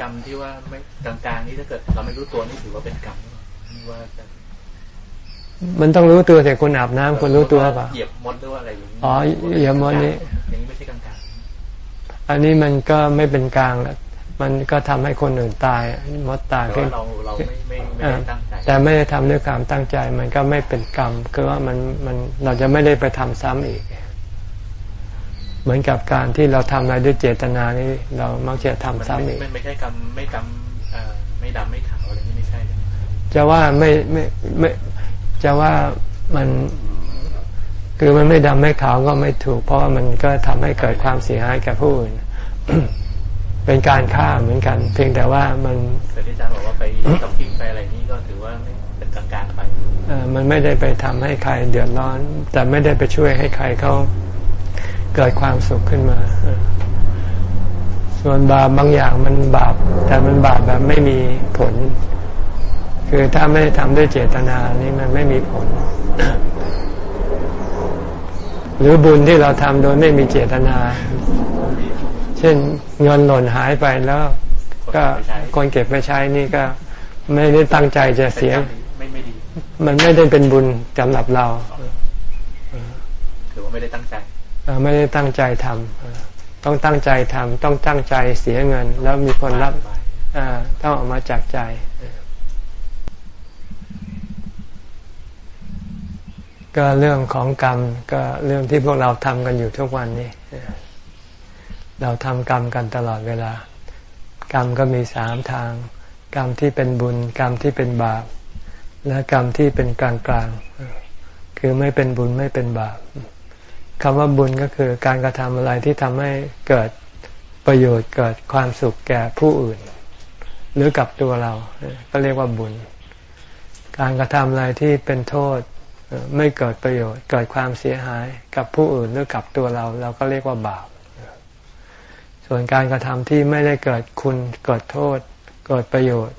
กรรมที่ว่าไม่กลางๆนี่ถ้าเกิดเราไม่รู้ตัวนี่ถือว่าเป็นกรรมหรือว่ามันต้องรู้ตัวแต่คนอาบน้ำคนรู้ตัวป่ะเหยียบมดหรือว่าอะไรอย่างนี้อ๋อเหยียบมดนี่อย่างนี้ไม่ใช่กลางๆอันนี้มันก็ไม่เป็นกลางแล้วมันก็ทำให้คนอื่นตายมดตายเพื่อเราเราไม่ไม่ไม่ได้ตั้งใจแต่ไม่ได้ทำด้วยความตั้งใจ มันก็ไม่เป็นกรรมคือว่ามันมันเราจะไม่ได้ไปทำซ้ำอีก เหมือนกับการที่เราทำอะไรด้วยเจตนานี่เรามักจะทำซ้ำอีกไม่ใช่กรรมไม่กรรมไม่ดำไม่ขาวอะไรนี่ไม่ใช่จะว่าไม่ไม่ไม่จะว่ามันคือมันไม่ดำไม่ขาวก็ไม่ถูก เพราะว่ามันก็ทำให้เกิดความเสียหายแก่ผู้อื่นเป็นการฆ่าเหมือนกัน เพียงแต่ว่ามันแต่ที่อาจารย์บอกว่าไปกับกิ้งไปอะไรนี่ก็ถือว่าเป็นกลางๆไปมันไม่ได้ไปทำให้ใครเดือดร้อน แต่ไม่ได้ไปช่วยให้ใครเขา เกิดความสุขขึ้นมา ส่วนบาปบางอย่างมันบาป แต่มันบาปแบบไม่มีผล คือถ้าไม่ทำด้วยเจตนานี่มันไม่มีผล หรือบุญที่เราทำโดยไม่มีเจตนาช่นเงินหล่นหายไปแล้ว ก็คนเก็บไปใช้นี่ก็ไม่ได้ตั้งใจจะเสียมันไม่ได้เป็นบุญสำหรับเรา ถือว่าไม่ได้ตั้งใจ ไม่ได้ตั้งใจทำต้องตั้งใจทำต้องตั้งใจเสียเงิน แล้วมีคนรับต้องออกมาจากใจก็เรื่องของกรรมก็เรื่องที่พวกเราทำกันอยู่ทุกวันนี้ เราทำกรรมกันตลอดเวลา กรรมก็มีสามทาง กรรมที่เป็นบุญ กรรมที่เป็นบาป และกรรมที่เป็นกลางกลางคือไม่เป็นบุญไม่เป็นบาป คำว่าบุญก็คือการกระทำอะไรที่ทำให้เกิดประโยชน์เกิดความสุขแก่ผู้อื่น หรือกับตัวเรา ก็เรียกว่าบุญ การกระทำอะไรที่เป็นโทษไม่เกิดประโยชน์ เกิดความเสียหายกับผู้อื่นหรือกับตัวเรา เราก็เรียกว่าบาป ส่วนการกระทำที่ไม่ได้เกิดคุณเกิดโทษ เกิดประโยชน์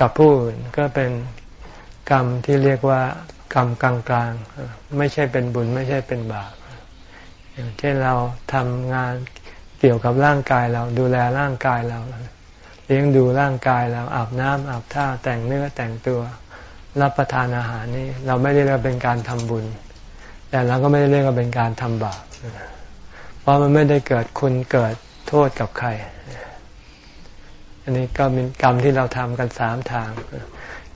กับผู้อื่นก็เป็นกรรมที่เรียกว่า กรรมกลางๆ ไม่ใช่เป็นบุญไม่ใช่เป็นบาปอย่างเช่นเราทำงานเกี่ยวกับร่างกายเราดูแลร่างกายเรา เลี้ยงดูร่างกายเราอาบน้ำอาบท่าแต่งเนื้อแต่งตัวรับประทานอาหารนี่เราไม่ได้เรียกเป็นการทำบุญ แต่เราก็ไม่ได้เรียกว่าเป็นการทำบาปเพราะมันไม่ได้เกิดคุณเกิดโทษกับใคร อันนี้ก็เป็นกรรมที่เราทำกันสามทาง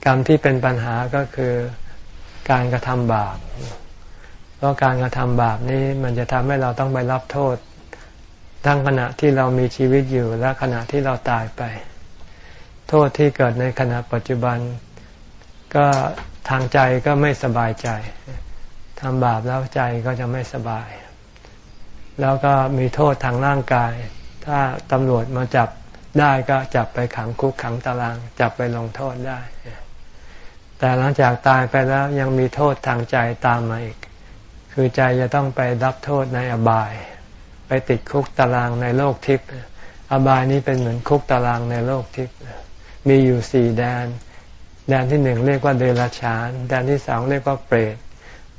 กรรมที่เป็นปัญหาก็คือ การกระทำบาป เพราะการกระทำบาปนี้มันจะทำให้เราต้องไปรับโทษ ทั้งขณะที่เรามีชีวิตอยู่และขณะที่เราตายไป โทษที่เกิดในขณะปัจจุบัน ก็ทางใจก็ไม่สบายใจทำบาปแล้วใจก็จะไม่สบาย แล้วก็มีโทษทางร่างกาย ถ้าตำรวจมาจับได้ก็จับไปขังคุกขังตาราง จับไปลงโทษได้ แต่หลังจากตายไปแล้วยังมีโทษทางใจตามมาอีก คือใจจะต้องไปรับโทษในอบาย ไปติดคุกตารางในโลกทิพย์อบายนี้เป็นเหมือนคุกตารางในโลกทิพย์มีอยู่สี่แดน แดนที่หนึ่งเรียกว่าเดรัจฉาน แดนที่สองเรียกว่าเปรต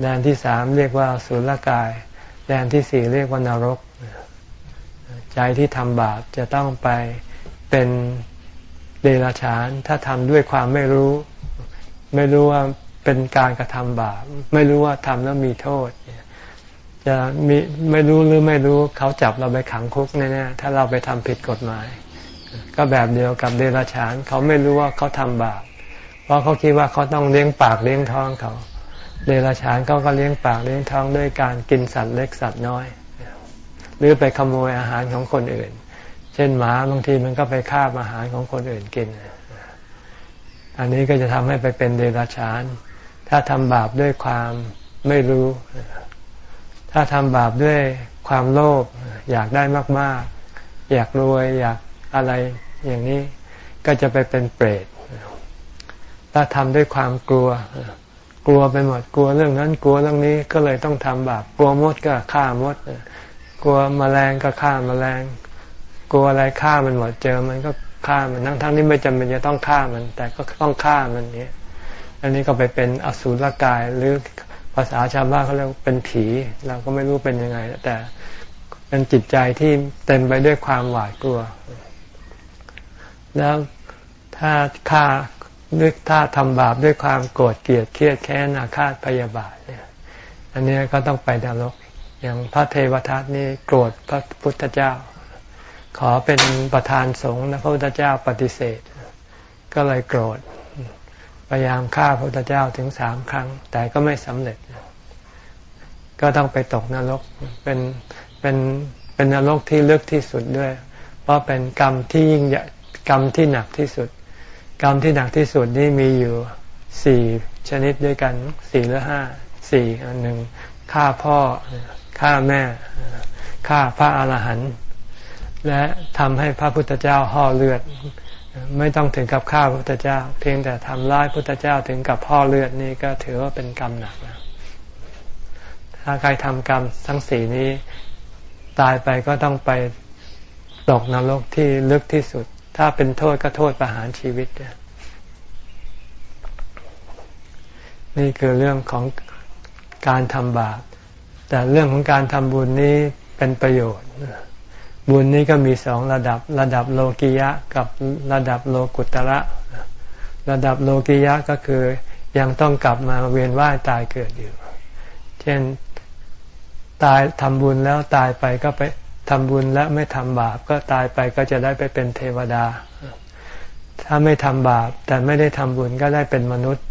แดนที่สามเรียกว่าสุรกาย แดนที่สี่เรียกว่านรก ใจที่ทำบาปจะต้องไปเป็นเดรัจฉาน ถ้าทำด้วยความไม่รู้ ไม่รู้ว่าเป็นการกระทำบาป ไม่รู้ว่าทำแล้วมีโทษจะมีไม่รู้หรือไม่รู้เขาจับเราไปขังคุกแน่ๆถ้าเราไปทำผิดกฎหมาย ก็แบบเดียวกับเดรัจฉาน เขาไม่รู้ว่าเขาทำบาป เพราะเขาคิดว่าเขาต้องเลี้ยงปากเลี้ยงท้องเขา เดรัจฉานเขาก็เลี้ยงปากเลี้ยงท้องด้วยการกินสัตว์เล็กสัตว์น้อย หรือไปขโมยอาหารของคนอื่น เช่นหมาบางทีมันก็ไปคาบอาหารของคนอื่นกิน อันนี้ก็จะทำให้ไปเป็นเดรัจฉาน ถ้าทำบาปด้วยความไม่รู้ ถ้าทำบาปด้วยความโลภอยากได้มาก ๆ อยากรวยอยากอะไรอย่างนี้ก็จะไปเป็นเปรต ถ้าทำด้วยความกลัว กลัวไปหมดกลัวเรื่องนั้นกลัวเรื่องนี้ก็เลยต้องทำบาปกลัวมดก็ฆ่ามดกลัวมแมลงก็ฆ่ามาแมลง กลัวอะไรฆ่ามันหมดเจอมันก็ ฆ่ามันทั้งทั้งนี้ไม่จำเป็นจะต้องฆ่ามัน แต่ก็ต้องฆ่ามันเนี้อันนี้ก็ไปเป็นอสูรกายหรือภาษาชาวบ้านเขาเรียกเป็นผี เราก็ไม่รู้เป็นยังไง แต่เป็นจิตใจที่เต็มไปด้วยความหวาดกลัว แล้วถ้าฆ่าด้วยถ้าทำบาปด้วยความโกรธเกลียดเครียดแค้นอาฆาตพยาบาทเนี่ย อันนี้ก็ต้องไปนรกอย่างพระเทวทัตนี่โกรธพระพุทธเจ้า ขอเป็นประธานสงฆ์นะพระพุทธเจ้าปฏิเสธ ก็เลยโกรธ พยายามฆ่าพระพุทธเจ้าถึงสามครั้ง แต่ก็ไม่สำเร็จ ก็ต้องไปตกนรกเป็นเป็นเป็นนรกที่ลึกที่สุดด้วย เพราะเป็นกรรมที่ยิ่งใหญ่กรรมที่หนักที่สุด กรรมที่หนักที่สุดนี่มีอยู่สี่ชนิดด้วยกันสี่หรือห้าสี่อันหนึ่งฆ่าพ่อฆ่าแม่ฆ่าพระอาหารหันต์ และทำให้พระพุทธเจ้าห่อเลือด ไม่ต้องถึงกับฆ่าพระพุทธเจ้า เพียงแต่ทำร้ายพุทธเจ้าถึงกับห่อเลือดนี่ก็ถือว่าเป็นกรรมหนักนะถ้าใครทำกรรมทั้งสี่นี้ตายไปก็ต้องไปตกนรกที่ลึกที่สุด ถ้าเป็นโทษก็โทษประหารชีวิต นี่คือเรื่องของการทำบาป แต่เรื่องของการทำบุญนี้เป็นประโยชน์ บุญนี้ก็มีสองระดับ ระดับโลกิยะกับระดับโลกุตระ ระดับโลกิยะก็คือยังต้องกลับมาเวียนว่ายตายเกิดอยู่ เช่นตายทำบุญแล้วตายไปก็ไปทำบุญและไม่ทำบาป ก็ตายไปก็จะได้ไปเป็นเทวดา ถ้าไม่ทำบาปแต่ไม่ได้ทำบุญก็ได้เป็นมนุษย์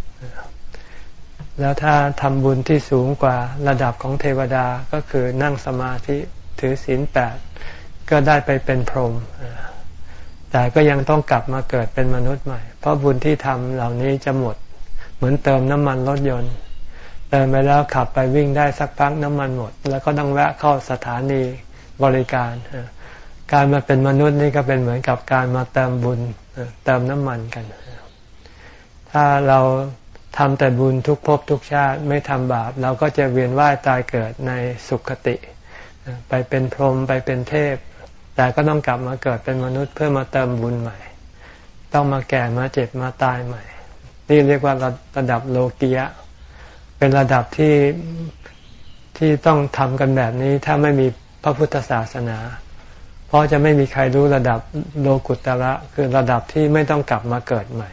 แล้วถ้าทำบุญที่สูงกว่าระดับของเทวดาก็คือนั่งสมาธิถือศีลแปด ก็ได้ไปเป็นพรหมแต่ก็ยังต้องกลับมาเกิดเป็นมนุษย์ใหม่ เพราะบุญที่ทำเหล่านี้จะหมด เหมือนเติมน้ำมันรถยนต์ เติมไปแล้วขับไปวิ่งได้สักพักน้ำมันหมด แล้วก็ต้องแวะเข้าสถานีบริการ การมาเป็นมนุษย์นี่ก็เป็นเหมือนกับการมาเติมบุญเติมน้ำมันกัน ถ้าเราทำแต่บุญทุกภพทุกชาติไม่ทำบาปเราก็จะเวียนว่ายตายเกิดในสุขติ ไปเป็นพรหมไปเป็นเทพ แต่ก็ต้องกลับมาเกิดเป็นมนุษย์เพื่อมาเติมบุญใหม่ ต้องมาแก่มาเจ็บมาตายใหม่ นี่เรียกว่าระดับโลกียะ เป็นระดับที่ที่ต้องทำกันแบบนี้ถ้าไม่มีพระพุทธศาสนา เพราะจะไม่มีใครรู้ระดับโลกุตระคือระดับที่ไม่ต้องกลับมาเกิดใหม่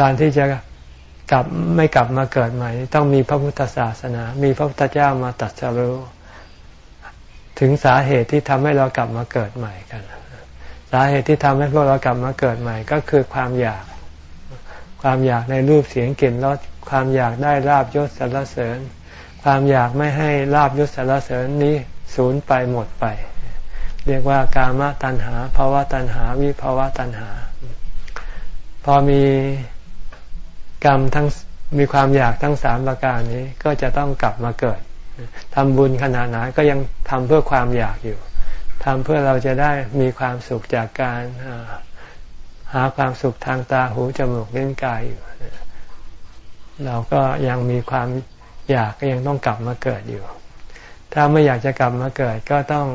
การที่จะกลับไม่กลับมาเกิดใหม่ ต้องมีพระพุทธศาสนา มีพระพุทธเจ้ามาตัดสรู้ ถึงสาเหตุที่ทำให้เรากลับมาเกิดใหม่กัน สาเหตุที่ทำให้พวกเรากลับมาเกิดใหม่ ก็คือความอยาก ความอยากในรูปเสียงกลิ่นรสความอยากได้ลาบยศสรรเสริญ ความอยากไม่ให้ลาบยศสรรเสริญนี้สูญไปหมดไป เรียกว่ากามตัณหาภาวะตัณหา วิภาวะตัณหา พอมีกรรมทั้งมีความอยากทั้งสามประการนี้ก็จะต้องกลับมาเกิด ทำบุญขนาดไหนก็ยังทำเพื่อความอยากอยู่ทำเพื่อเราจะได้มีความสุขจากการหาความสุขทางตาหูจมูกเล่นกายอยู่ เราก็ยังมีความอยากก็ยังต้องกลับมาเกิดอยู่ ถ้าไม่อยากจะกลับมาเกิดก็ต้อง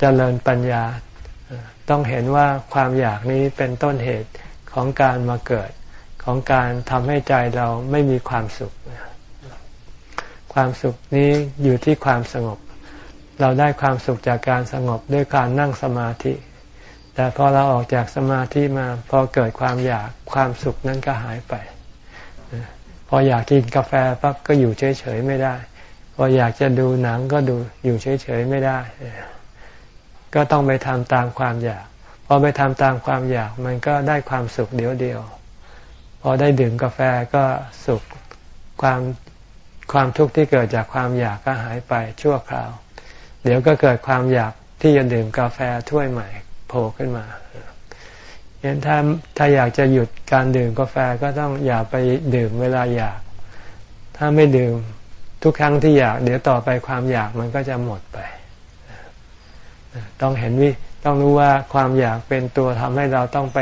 เจริญปัญญา ต้องเห็นว่าความอยากนี้เป็นต้นเหตุของการมาเกิด ของการทำให้ใจเราไม่มีความสุข ความสุขนี้อยู่ที่ความสงบ เราได้ความสุขจากการสงบด้วยการนั่งสมาธิ แต่พอเราออกจากสมาธิมาพอเกิดความอยากความสุขนั้นก็หายไป พออยากกินกาแฟปั๊บก็อยู่เฉยๆไม่ได้ พออยากจะดูหนังก็ดูอยู่เฉยๆไม่ได้ ก็ต้องไปทำตามความอยากพอไปทำตามความอยากมันก็ได้ความสุขเดียวเดียวพอได้ดื่มกาแฟก็สุขความ ความทุกข์ที่เกิดจากความอยากก็หายไปชั่วคราว เดี๋ยวก็เกิดความอยากที่จะดื่มกาแฟถ้วยใหม่โผล่ขึ้นมาเห็นถ้าถ้าอยากจะหยุดการดื่มกาแฟก็ต้องอย่าไปดื่มเวลาอยาก ถ้าไม่ดื่มทุกครั้งที่อยาก เดี๋ยวต่อไปความอยากมันก็จะหมดไป ต้องเห็นวิต้องรู้ว่าความอยากเป็นตัวทำให้เราต้องไป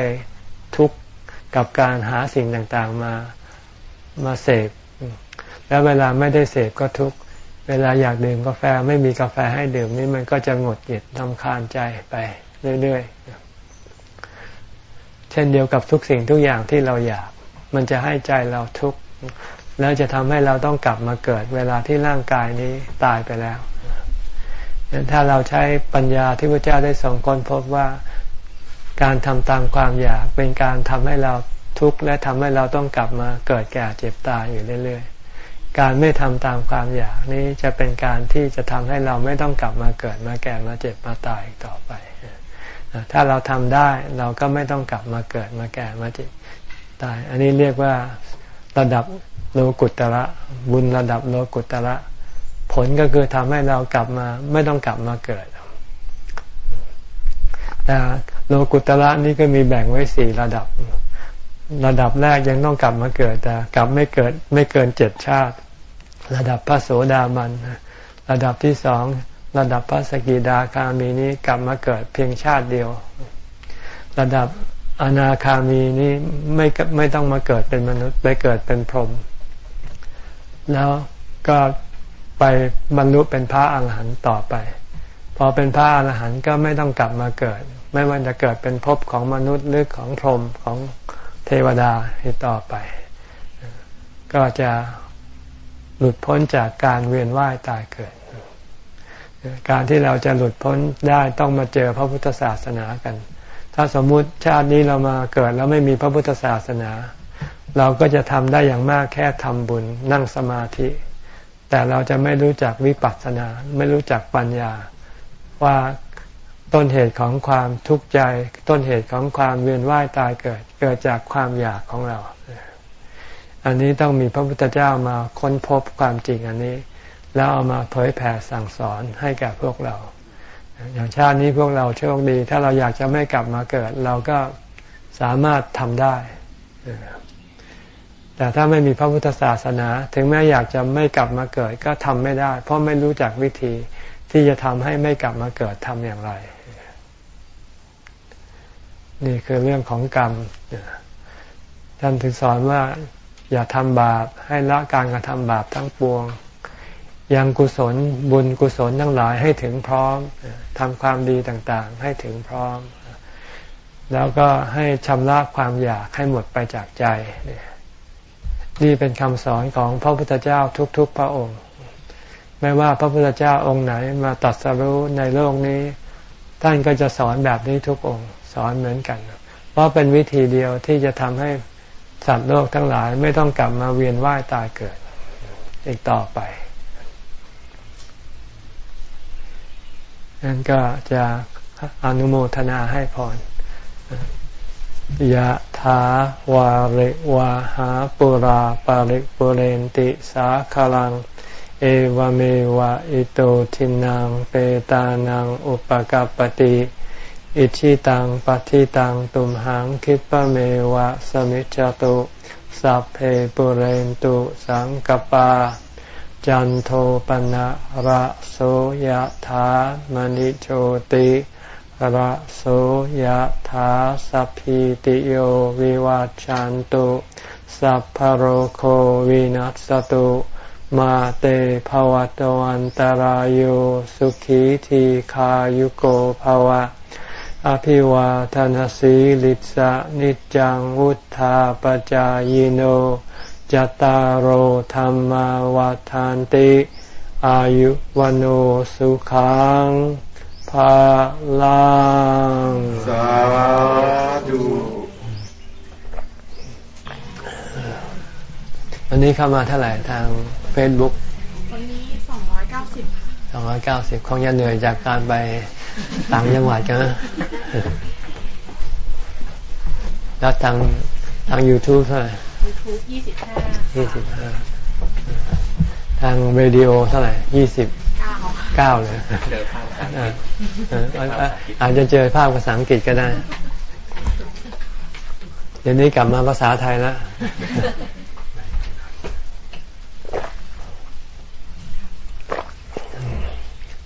ทุกข์กับการหาสิ่งต่างๆมามาเสพ แล้วเวลาไม่ได้เสพก็ทุกข์ เวลาอยากดื่มกาแฟไม่มีกาแฟให้ดื่มนี่มันก็จะหงดหงิดทำคาญใจไปเรื่อยๆ เช่นเดียวกับทุกสิ่งทุกอย่างที่เราอยาก มันจะให้ใจเราทุกข์ แล้วจะทำให้เราต้องกลับมาเกิด เวลาที่ร่างกายนี้ตายไปแล้วถ้าเราใช้ปัญญาที่พระเจ้าได้ส่งค้นพบว่าการทำตามความอยากเป็นการทำให้เราทุกข์และทำให้เราต้องกลับมาเกิดแก่เจ็บตายอยู่เรื่อยๆ การไม่ทำตามความอยากนี้จะเป็นการที่จะทำให้เราไม่ต้องกลับมาเกิดมาแก่มาเจ็บมาตายอีกต่อไป ถ้าเราทำได้เราก็ไม่ต้องกลับมาเกิดมาแก่มาเจ็บตาย อันนี้เรียกว่าระดับโลกุตระบุญระดับโลกุตระผลก็คือทำให้เรากลับมาไม่ต้องกลับมาเกิด แต่โลกุตระนี่ก็มีแบ่งไว้สี่ระดับ ระดับแรกยังต้องกลับมาเกิดแต่กลับไม่เกิดไม่เกินเจ็ดชาติ ระดับพระโสดาบัน ระดับที่สองระดับพระสกิดาคามีนี้กลับมาเกิดเพียงชาติเดียว ระดับอนาคามีนี้ไม่ไม่ต้องมาเกิดเป็นมนุษย์ไปเกิดเป็นพรหมแล้วก็ไปบรรลุเป็นพระอาหารหันต์ต่อไป พอเป็นพระอาหารหันต์ก็ไม่ต้องกลับมาเกิด ไม่ว่าจะเกิดเป็นภพของมนุษย์หรือของพรหมของ วดาที่ต่อไป ก็จะหลุดพ้นจากการเวียนว่ายตายเกิด การที่เราจะหลุดพ้นได้ต้องมาเจอพระพุทธศาสนากัน ถ้าสมมุติชาตินี้เรามาเกิดแล้วไม่มีพระพุทธศาสนา เราก็จะทำได้อย่างมากแค่ทำบุญนั่งสมาธิ แต่เราจะไม่รู้จักวิปัสสนา ไม่รู้จักปัญญาว่า ต้นเหตุของความทุกข์ใจ ต้นเหตุของความเวียนว่ายตายเกิด เกิดจากความอยากของเรา อันนี้ต้องมีพระพุทธเจ้ามาค้นพบความจริงอันนี้ แล้วเอามาเผยแผ่สั่งสอนให้แก่พวกเรา อย่างชาตินี้พวกเราโชคดี ถ้าเราอยากจะไม่กลับมาเกิด เราก็สามารถทำได้ แต่ถ้าไม่มีพระพุทธศาสนา ถึงแม้อยากจะไม่กลับมาเกิด ก็ทำไม่ได้ เพราะไม่รู้จักวิธีที่จะทำให้ไม่กลับมาเกิดทำอย่างไร นี่คือเรื่องของกรรมท่านถึงสอนว่าอย่าทำบาปให้ละการกระทำบาปทั้งปวง ยังกุศลบุญกุศลทั้งหลายให้ถึงพร้อมทำความดีต่างๆ ให้ถึงพร้อม แล้วก็ให้ชำระความอยากให้หมดไปจากใจ นี่ยนี่เป็นคำสอนของพระพุทธเจ้าทุกๆ พระองค์ ไม่ว่าพระพุทธเจ้าองค์ไหนมาตัดสรู้ในโลกนี้ ท่านก็จะสอนแบบนี้ทุกองค์ สอนเหมือนกัน เพราะเป็นวิธีเดียวที่จะทำให้สัตว์โลกทั้งหลายไม่ต้องกลับมาเวียนว่ายตายเกิด อีกต่อไปนั่นก็จะอนุโมทนาให้พรยะถาวาริวาหาปุราปาริปุเรนติสาคลัง เอวเมวะอิโตทินังเปตานังอุปกัปติ อิชิตังปฏิตังตุมหังคิปะเมวะสมิจจตุสัพเพปุเรนตุสังกปา จันโทปนะระโสยะถามณิโชติระโสยถาสัพพิติโยวิวัจจันตุสัพพโรโควินัสตุมาเตภวตวันตารโยสุขีทีขายุโกภวะ อภิวาทานสีลิสะนิจังวุธาปจายโนจตารโหธรรมวาทานติ อายุวันโอสุขังพลังสาธุวันนี้เข้ามาเท่าไหร่ทางเฟซบุ๊กวันนี้สองร้อยเก้าสิบสองร้อยเก้าสิบคงจะเหนื่อยจากการไป ต่างจังหวัดกันแล้วทางทาง YouTube เท่าไหร่ยูทูบยี่สิบห้ายี่สิบห้าทางเรดิโอเท่าไหร่ยี่สิบเก้าเลยเจอภาพอาจจะเจอภาพภาษาอังกฤษก็ได้ เดี๋ยวนี้กลับมาภาษาไทยแล้ว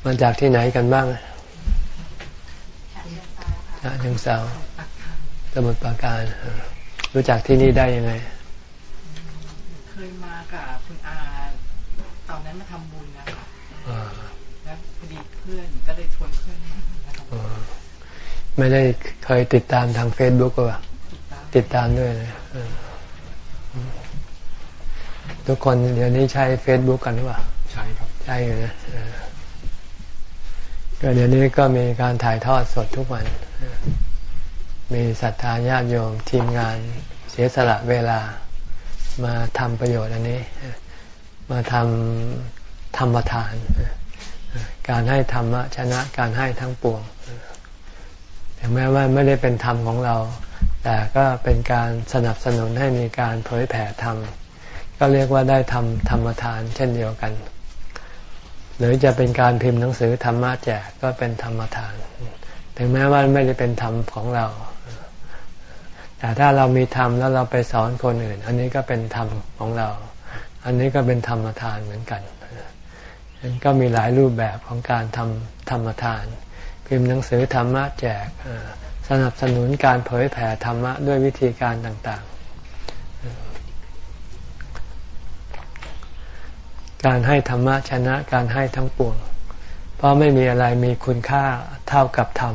มาจากที่ไหนกันบ้าง ชาเชิงเซาสมุทรปราการรู้จักที่นี่ได้ยังไง เคยมากับคุณอาตอนนั้นมาทำบุญนะคะพื่อนก็เลยชวนเพื่อนมาไม่ได้เคยติดตามทางเฟซบุ๊กหรอติดตามด้วยเลยทุกคนเดี๋ยวนี้ใช้เฟซบุ๊กกันหรือเปล่า ใช่ครับ ใช่อยู่นะ ก็เดี๋ยวนี้ก็มีการถ่ายทอดสดทุกวัน มีศรัทธาญาติโยมทีมงานเสียสละเวลามาทำประโยชน์อันนี้ มาทำธรรมทาน การให้ธรรมะชนะการให้ทั้งปวงถึงแม้ว่าไม่ได้เป็นธรรมของเรา แต่ก็เป็นการสนับสนุนให้มีการเผยแผ่ธรรม ก็เรียกว่าได้ทำธรรมทานเช่นเดียวกัน หรือจะเป็นการพิมพ์หนังสือธรรมะแจกก็เป็นธรรมทาน ถึงแม้ว่าไม่ได้เป็นธรรมของเรา แต่ถ้าเรามีธรรมแล้วเราไปสอนคนอื่น อันนี้ก็เป็นธรรมของเรา อันนี้ก็เป็นธรรมทานเหมือนกันนั้นก็มีหลายรูปแบบของการทำธรรมทาน พิมพ์หนังสือธรรมะแจกสนับสนุนการเผยแผ่ธรรมะด้วยวิธีการต่าง การให้ธรรมะชนะการให้ทั้งปวง เพราะไม่มีอะไรมีคุณค่าเท่ากับธรรม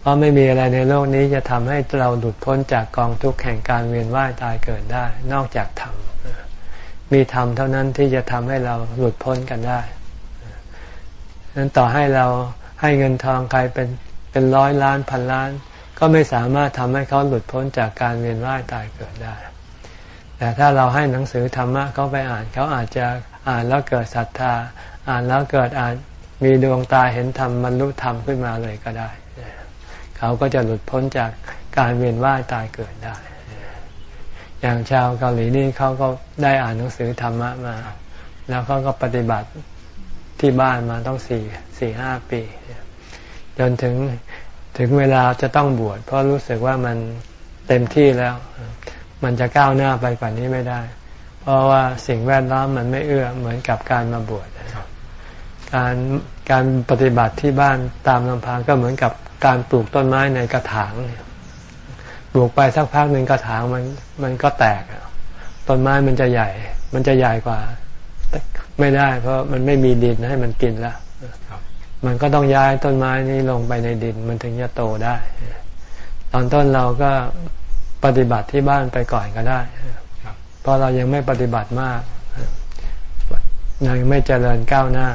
เพราะไม่มีอะไรในโลกนี้จะทำให้เราหลุดพ้นจากกองทุกข์แห่งการเวียนว่ายตายเกิดได้ นอกจากธรรม มีธรรมเท่านั้นที่จะทำให้เราหลุดพ้นกันได้นั้นต่อให้เราให้เงินทองใครเป็นเป็นร้อยล้านพันล้าน ก็ไม่สามารถทำให้เขาหลุดพ้นจากการเวียนว่ายตายเกิดได้ แต่ถ้าเราให้หนังสือธรรมะเขาไปอ่านเขาอาจจะ อ่านแล้วเกิดศรัทธา อ่านแล้วเกิดอ่านมีดวงตาเห็นธรรมบรรลุธรรมขึ้นมาเลยก็ได้ เขาก็จะหลุดพ้นจากการเวียนว่ายตายเกิดได้ อย่างชาวเกาหลีนี่เขาก็ได้อ่านหนังสือธรรมะมา แล้วเขาก็ปฏิบัติที่บ้านมาต้องสี่สี่ห้าปี จนถึงถึงเวลาจะต้องบวช เพราะรู้สึกว่ามันเต็มที่แล้ว มันจะก้าวหน้าไปกว่านี้ไม่ได้ เพราะว่าสิ่งแวดล้อมมันไม่เอื้อเหมือนกับการมาบวชการการปฏิบัติที่บ้านตามลำพังก็เหมือนกับการปลูกต้นไม้ในกระถางปลูกไปสักพักหนึ่งกระถางมันมันก็แตกต้นไม้มันจะใหญ่ มันจะใหญ่กว่า ไม่ได้ เพราะมันไม่มีดินให้มันกินแล้วมันก็ต้องย้ายต้นไม้นี้ลงไปในดิน มันถึงจะโตได้ ตอนต้นเราก็ปฏิบัติที่บ้านไปก่อนก็ได้ ราะเรายังไม่ปฏิบัติมากยังไม่เจริญก้าวหน้า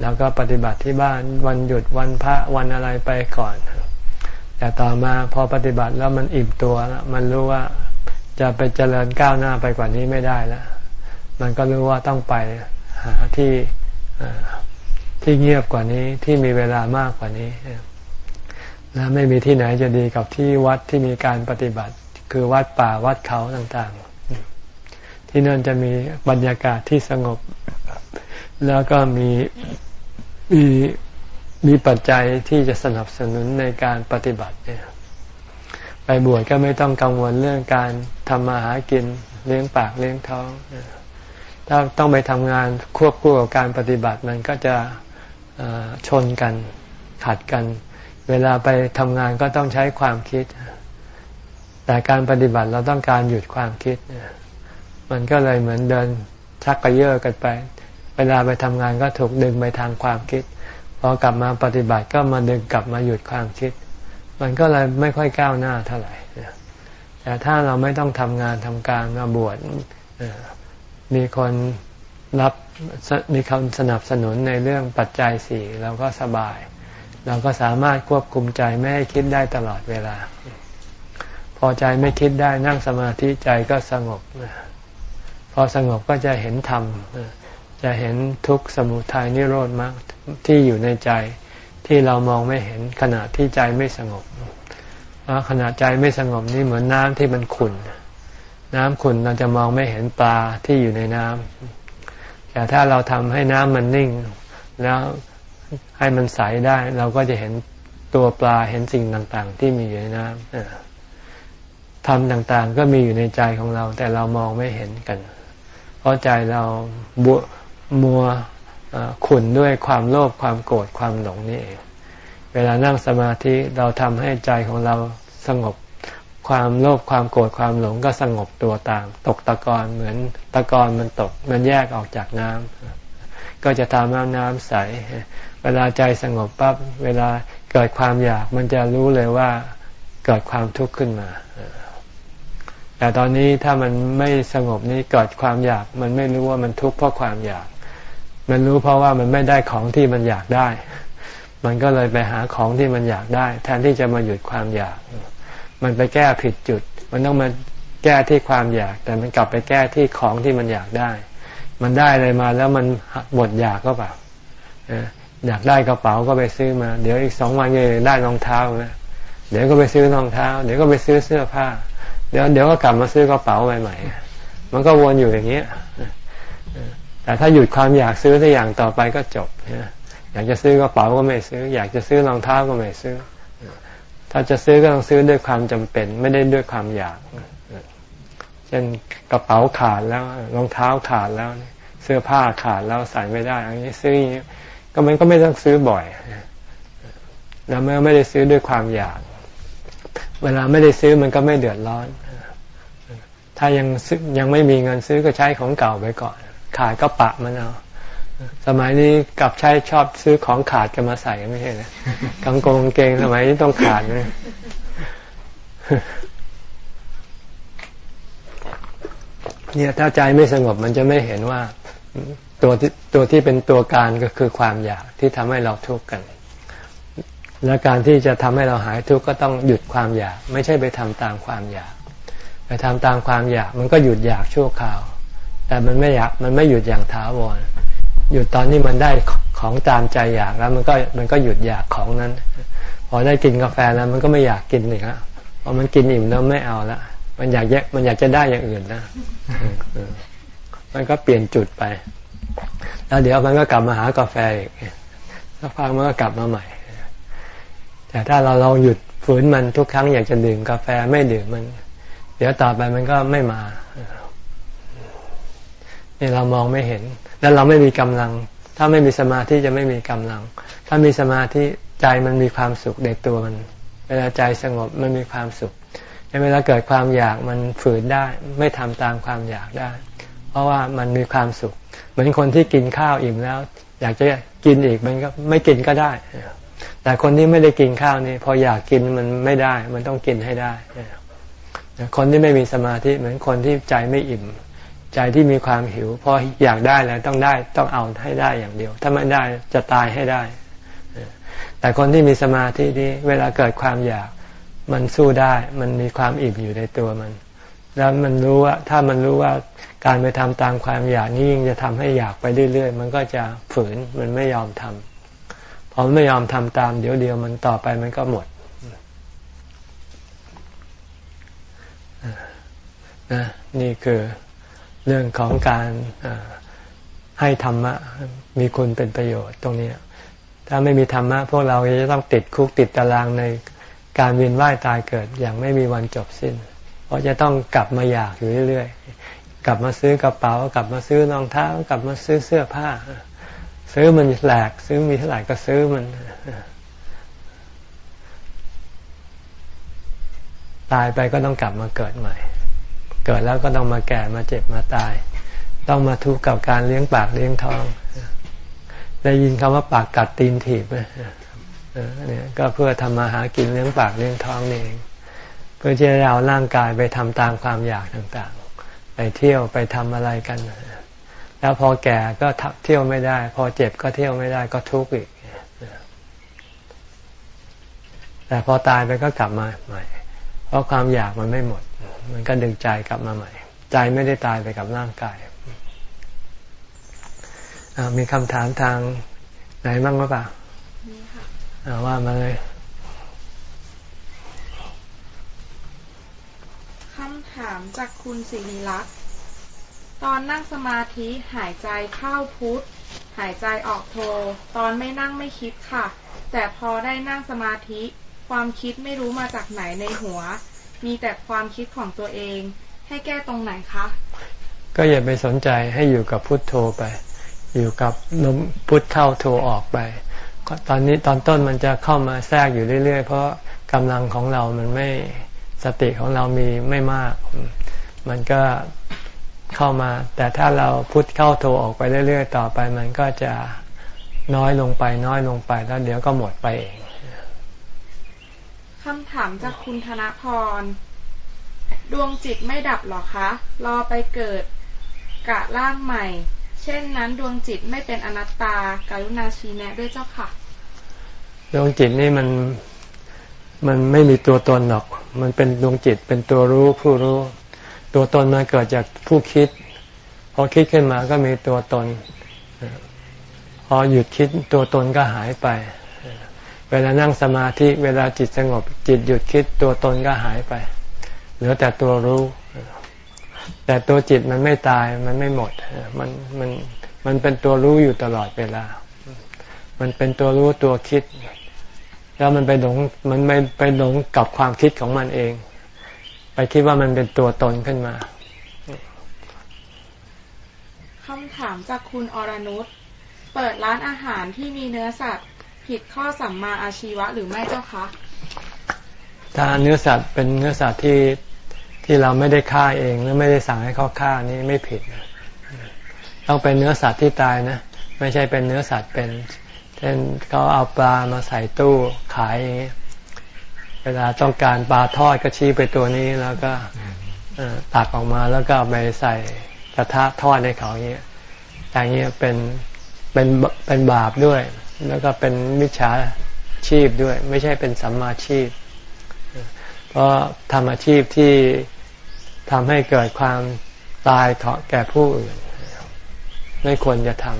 แล้วก็ปฏิบัติที่บ้านวันหยุดวันพระวันอะไรไปก่อน แต่ต่อมาพอปฏิบัติแล้วมันอิ่มตัวแล้วมันรู้ว่าจะไปเจริญก้าวหน้าไปกว่านี้ไม่ได้แล้วมันก็รู้ว่าต้องไปหาที่ที่เงียบกว่านี้ที่มีเวลามากกว่านี้นะไม่มีที่ไหนจะดีกับที่วัดที่มีการปฏิบัติ คือวัดป่าวัดเขาต่างๆ ที่นั่นจะมีบรรยากาศที่สงบ แล้วก็มีมีมีปัจจัยที่จะสนับสนุนในการปฏิบัติเนี่ยไปบวชก็ไม่ต้องกังวลเรื่องการทำมาหากินเลี้ยงปากเลี้ยงท้องถ้าต้องไปทำงานควบคู่กับการปฏิบัติมันก็จะชนกันขัดกัน เวลาไปทำงานก็ต้องใช้ความคิด แต่การปฏิบัติเราต้องการหยุดความคิด มันก็เลยเหมือนเดินชักกระเยาะกันไป เวลาไปทำงานก็ถูกดึงไปทางความคิด พอกลับมาปฏิบัติก็มาดึงกลับมาหยุดความคิด มันก็เลยไม่ค่อยก้าวหน้าเท่าไหร่แต่ถ้าเราไม่ต้องทำงานทำการมาบวชมีคนรับมีคำสนับสนุนในเรื่องปัจจัยสี่เราก็สบาย เราก็สามารถควบคุมใจไม่ให้คิดได้ตลอดเวลา พอใจไม่คิดได้นั่งสมาธิใจก็สงบ พอสงบก็จะเห็นธรรม จะเห็นทุกข์สมุทัยนิโรธมรรคที่อยู่ในใจที่เรามองไม่เห็นขณะที่ใจไม่สงบเพราะขณะใจไม่สงบนี่เหมือนน้ำที่มันขุ่นน้ำขุ่นเราจะมองไม่เห็นปลาที่อยู่ในน้ำแต่ถ้าเราทำให้น้ำมันนิ่ง แล้วให้มันใสได้ เราก็จะเห็นตัวปลาเห็นสิ่งต่างๆ ที่มีอยู่ในน้ำทำต่างๆ ก็มีอยู่ในใจของเรา แต่เรามองไม่เห็นกัน เพราะใจเราบวมัวขุนด้วยความโลภความโกรธความหลงนี่เอง เวลานั่งสมาธิเราทำให้ใจของเราสงบความโลภความโกรธความหลงก็สงบตัวตาม ตกตะกอนเหมือนตะกอนมันตก มันแยกออกจากน้ำก็จะทำให้น้ำใส เวลาใจสงบปั๊บเวลาเกิดความอยากมันจะรู้เลยว่าเกิดความทุกข์ขึ้นมา แต่ตอนนี้ถ้ามันไม่สงบนี้เกิดความอยาก มันไม่รู้ว่ามันทุกข์เพราะความอยาก มันรู้เพราะว่ามันไม่ได้ของที่มันอยากได้ มันก็เลยไปหาของที่มันอยากได้ แทนที่จะมาหยุดความอยาก มันไปแก้ผิดจุด มันต้องมาแก้ที่ความอยาก แต่มันกลับไปแก้ที่ของที่มันอยากได้ มันได้อะไรมาแล้วมันหมดอยากก็เปล่าอยากได้กระเป๋าก็ไปซื้อมา เดี๋ยวอีกสองวันก็ได้รองเท้านะเดี๋ยวก็ไปซื้อรองเท้า เดี๋ยวก็ไปซื้อเสื้อผ้า เดี๋ยวเดี๋ยวก็กลับมาซื้อกระเป๋าใหม่ๆมันก็วนอยู่อย่างเงี้ยแต่ถ้าหยุดความอยากซื้อสักอย่างต่อไปก็จบอยากจะซื้อกระเป๋าก็ไม่ซื้อ อยากจะซื้อรองเท้าก็ไม่ซื้อ ถ้าจะซื้อก็ต้องซื้อด้วยความจำเป็น ไม่ได้ด้วยความอยากเช่นกระเป๋าขาดแล้วรองเท้าขาดแล้ว เสื้อผ้าขาดแล้วใส่ไม่ได้อันนี้ซื้ออันนี้ก็มันก็ไม่ต้องซื้อบ่อย แล้วเมื่อไม่ได้ซื้อด้วยความอยาก เวลาไม่ได้ซื้อมันก็ไม่เดือดร้อน ถ้ายังยังไม่มีเงินซื้อก็ใช้ของเก่าไปก่อน ขาดก็ปะมันเอาสมัยนี้กลับใช้ชอบซื้อของขาดกันมาใส่ไม่ใช่นะกางกงเกงสมัยนี้ต้องขาดเลยเนี่ยถ้าใจไม่สงบมันจะไม่เห็นว่าตัวที่ตัวที่เป็นตัวการก็คือความอยากที่ทำให้เราทุกข์กัน และการที่จะทำให้เราหายทุกข์ก็ต้องหยุดความอยาก ไม่ใช่ไปทำตามความอยาก ไปทำตามความอยาก มันก็หยุดอยากชั่วคราว แต่มันไม่อยากมันไม่หยุดอย่างถาวรหยุดตอนนี้มันได้ของตามใจอยากแล้วมันก็มันก็หยุดอยากของนั้น พอได้กินกาแฟแล้วมันก็ไม่อยากกินอีกแล้วพอมันกินอิ่มแล้วไม่เอาละมันอยากแยกมันอยากจะได้อย่างอื่นนะมันก็เปลี่ยนจุดไป แล้วเดี๋ยวมันก็กลับมาหากาแฟอีกสักพักมันก็กลับมาใหม่ แต่ถ้าเราลองหยุดฝืนมันทุกครั้งอยากจะดื่มกาแฟไม่ดื่มมัน เดี๋ยวต่อไปมันก็ไม่มาเนี่ยเรามองไม่เห็น แล้วเราไม่มีกำลัง ถ้าไม่มีสมาธิจะไม่มีกำลัง ถ้ามีสมาธิใจมันมีความสุขในตัวมัน เวลาใจสงบมันมีความสุขเวลาเกิดความอยากมันฝืนได้ ไม่ทำตามความอยากได้ เพราะว่ามันมีความสุข เหมือนคนที่กินข้าวอิ่มแล้ว อยากจะกินอีกมันก็ไม่กินก็ได้ แต่คนที่ไม่ได้กินข้าวนี่พออยากกินมันไม่ได้ มันต้องกินให้ได้คนที่ไม่มีสมาธิเหมือนคนที่ใจไม่อิ่ม ใจที่มีความหิว พออยากได้แล้วต้องได้ต้องเอาให้ได้อย่างเดียว ถ้าไม่ได้จะตายให้ได้ แต่คนที่มีสมาธินี่เวลาเกิดความอยากมันสู้ได้ มันมีความอิ่มอยู่ในตัวมัน แล้วมันรู้ว่าถ้ามันรู้ว่าการไปทำตามความอยากนี่ยิ่งจะทำให้อยากไปเรื่อยๆ มันก็จะฝืนมันไม่ยอมทำ พอไม่ยอมทำตามเดี๋ยวเดียวมันต่อไปมันก็หมดนะนี่คือเรื่องของการให้ธรรมะมีคุณเป็นประโยชน์ตรงนี้ ถ้าไม่มีธรรมะพวกเราจะต้องติดคุกติดตารางในการเวียนว่ายตายเกิดอย่างไม่มีวันจบสิ้น เพราะจะต้องกลับมาอยากอยู่เรื่อยๆ กลับมาซื้อกระเป๋ากลับมาซื้อรองเท้ากลับมาซื้อเสื้อผ้า ซื้อมันแหลก ซื้อมีเท่าไหร่ก็ซื้อมัน ตายไปก็ต้องกลับมาเกิดใหม่ เกิดแล้วก็ต้องมาแก่มาเจ็บมาตาย ต้องมาทุกข์กับการเลี้ยงปากเลี้ยงท้อง ได้ยินคำว่าปากกัดตีนถีบไหมเนี่ยก็เพื่อทำมาหากินเลี้ยงปากเลี้ยงท้องนี่เองเพื่อที่จะเอาร่างกายไปทำตามความอยากต่างๆ ไปเที่ยวไปทำอะไรกัน แล้วพอแก่ก็เที่ยวไม่ได้ พอเจ็บก็เที่ยวไม่ได้ก็ทุกข์อีกแต่พอตายไปก็กลับมาใหม่ เพราะความอยากมันไม่หมด มันก็ดึงใจกลับมาใหม่ ใจไม่ได้ตายไปกับร่างกายมีคำถามทางไหนบ้างหรือเปล่าว่ามาเลยคำถามจากคุณสิริลักษ ตอนนั่งสมาธิหายใจเข้าพุทธหายใจออกโท ตอนไม่นั่งไม่คิดค่ะ แต่พอได้นั่งสมาธิ ความคิดไม่รู้มาจากไหนในหัว มีแต่ความคิดของตัวเอง ให้แก้ตรงไหนคะ ก็อย่าไปสนใจให้อยู่กับพุทโธไป อยู่กับลมพุทเข้าโทออกไป ตอนนี้ตอนต้นมันจะเข้ามาแทรกอยู่เรื่อยๆ เพราะกำลังของเรามันไม่สติของเรามีไม่มาก มันก็ เข้ามา แต่ถ้าเราพุทเข้าโทออกไปเรื่อย ๆ ต่อไป มันก็จะน้อยลงไป น้อยลงไป แล้วเดี๋ยวก็หมดไปเองคำถามจากคุณธนพร ดวงจิตไม่ดับหรอคะ รอไปเกิดกะร่างใหม่ เช่นนั้นดวงจิตไม่เป็นอนัตตาการุณาชี้แนะด้วยเจ้าค่ะ ดวงจิตนี่มันมันไม่มีตัวตนหรอก มันเป็นดวงจิตเป็นตัวรู้ผู้รู้ ตัวตนมันเกิดจากผู้คิด พอคิดขึ้นมาก็มีตัวตน พอหยุดคิดตัวตนก็หายไป เวลานั่งสมาธิเวลาจิตสงบ จิตหยุดคิดตัวตนก็หายไป เหลือแต่ตัวรู้ แต่ตัวจิตมันไม่ตายมันไม่หมด มันมันมันเป็นตัวรู้อยู่ตลอดเวลา มันเป็นตัวรู้ตัวคิด แล้วมันไปหลงมันไปไปหลงกับความคิดของมันเอง คิดว่ามันเป็นตัวตนขึ้นมาคำถามจากคุณอรนุชเปิดร้านอาหารที่มีเนื้อสัตว์ ผิดข้อสัมมาอาชีวะหรือไม่เจ้าคะถ้าเนื้อสัตว์เป็นเนื้อสัตว์ที่ที่เราไม่ได้ฆ่าเองหรือไม่ได้สั่งให้เขาฆ่านี่ไม่ผิด ต้องเป็นเนื้อสัตว์ที่ตายนะ ไม่ใช่เป็นเนื้อสัตว์เป็นเช่นเขาเอาปลามาใส่ตู้ขายอย่างนี้ เวลาต้องการปลาทอดก็ชี้ไปตัวนี้แล้วก็ตักออกมาแล้วก็ไปใส่กระทะทอดในเขาอย่างนี้อย่างนี้ยเป็นเป็นเป็นบาปด้วย แล้วก็เป็นมิจฉาชีพด้วย ไม่ใช่เป็นสัมมาชีพ เพราะทำอาชีพที่ทำให้เกิดความตายเถาะแก่ผู้อื่น ไม่ควรจะทำ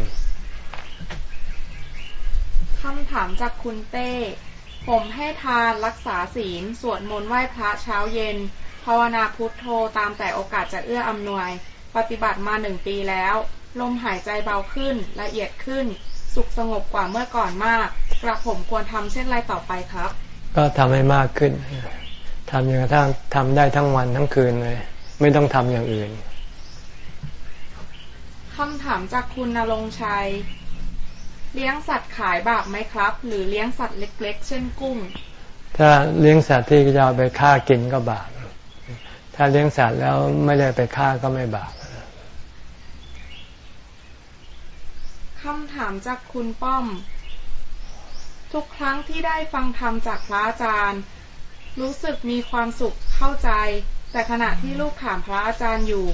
คำถามจากคุณเต้ ผมให้ทานรักษาศีล สวดมนต์ไหว้พระเช้าเย็น ภาวนาพุทโธตามแต่โอกาสจะเอื้ออำนวย ปฏิบัติมาหนึ่งปีแล้ว ลมหายใจเบาขึ้นละเอียดขึ้น สุขสงบกว่าเมื่อก่อนมาก กระผมควรทำเช่นไรต่อไปครับ ก็ทำให้มากขึ้นทำอย่างกระทั่งทำได้ทั้งวันทั้งคืนเลย ไม่ต้องทำอย่างอื่นคำถามจากคุณนรงชัย เลี้ยงสัตว์ขายบาปไหมครับ หรือเลี้ยงสัตว์เล็ก ๆ เช่นกุ้ง ถ้าเลี้ยงสัตว์ที่จะเอาไปฆ่ากินก็บาปถ้าเลี้ยงสัตว์แล้วไม่ได้ไปฆ่าก็ไม่บาปคำถามจากคุณป้อม ทุกครั้งที่ได้ฟังธรรมจากพระอาจารย์ รู้สึกมีความสุขเข้าใจ แต่ขณะที่ลูกถามพระอาจารย์อยู่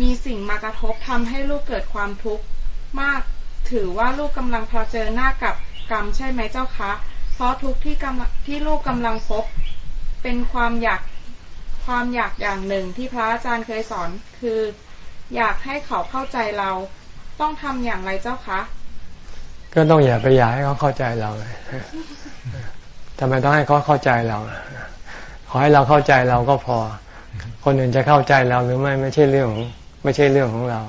มีสิ่งมากระทบทำให้ลูกเกิดความทุกข์มาก ถือว่าลูกกำลังเผชิญหน้ากับกรรมใช่ไหมเจ้าคะ เพราะทุกที่กำที่ลูกกำลังพบ เป็นความอยากความอยากอย่างหนึ่งที่พระอาจารย์เคยสอนคือ อยากให้เขาเข้าใจเรา ต้องทำอย่างไรเจ้าคะ ก็ต้องอย่าไปอยากให้เขาเข้าใจเราเลยทำไมต้องให้เขาเข้าใจเรา ขอให้เราเข้าใจเราก็พอ คนอื่นจะเข้าใจเราหรือไม่ไม่ใช่เรื่องไม่ใช่เรื่องของเรา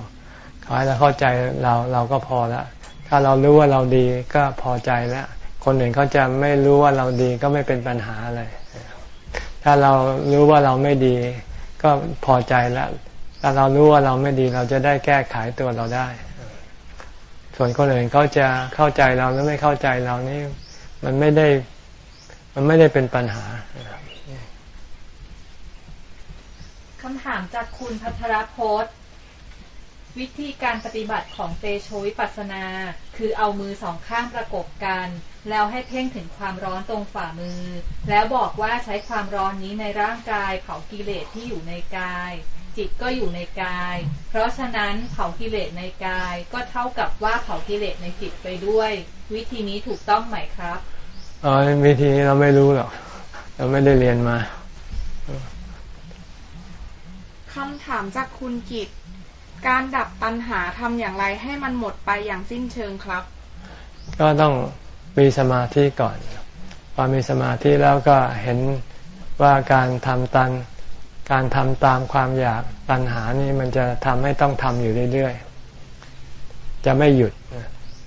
ขอให้เราเข้าใจเราเราก็พอแล้วถ้าเรารู้ว่าเราดีก็พอใจแล้วคนอื่นเขาจะไม่รู้ว่าเราดีก็ไม่เป็นปัญหาอะไรถ้าเรารู้ว่าเราไม่ดี ก็พอใจแล้วถ้าเรารู้ว่าเราไม่ดีเราจะได้แก้ไขตัวเราได้ ส่วนคนอื่นเขาจะเข้าใจเราหรือไม่เข้าใจเรานี่ มันไม่ได้มันไม่ได้เป็นปัญหาคำถามจากคุณพัทรพจน์ วิธีการปฏิบัติของเตโชวิปัสนา คือเอามือสองข้างประกบกัน แล้วให้เพ่งถึงความร้อนตรงฝ่ามือ แล้วบอกว่าใช้ความร้อนนี้ในร่างกายเผากิเลสที่อยู่ในกาย จิตก็อยู่ในกาย เพราะฉะนั้นเผากิเลสในกายก็เท่ากับว่าเผากิเลสในจิตไปด้วย วิธีนี้ถูกต้องไหมครับอ๋อวิธีนี้เราไม่รู้หรอกเราไม่ได้เรียนมาคำถามจากคุณกิต การดับปัญหาทำอย่างไรให้มันหมดไปอย่างสิ้นเชิงครับ ก็ต้องมีสมาธิก่อนพอมีสมาธิแล้วก็เห็นว่าการทำตันการทำตามความอยากตัณหานี่มันจะทำให้ต้องทำอยู่เรื่อยๆ จะไม่หยุด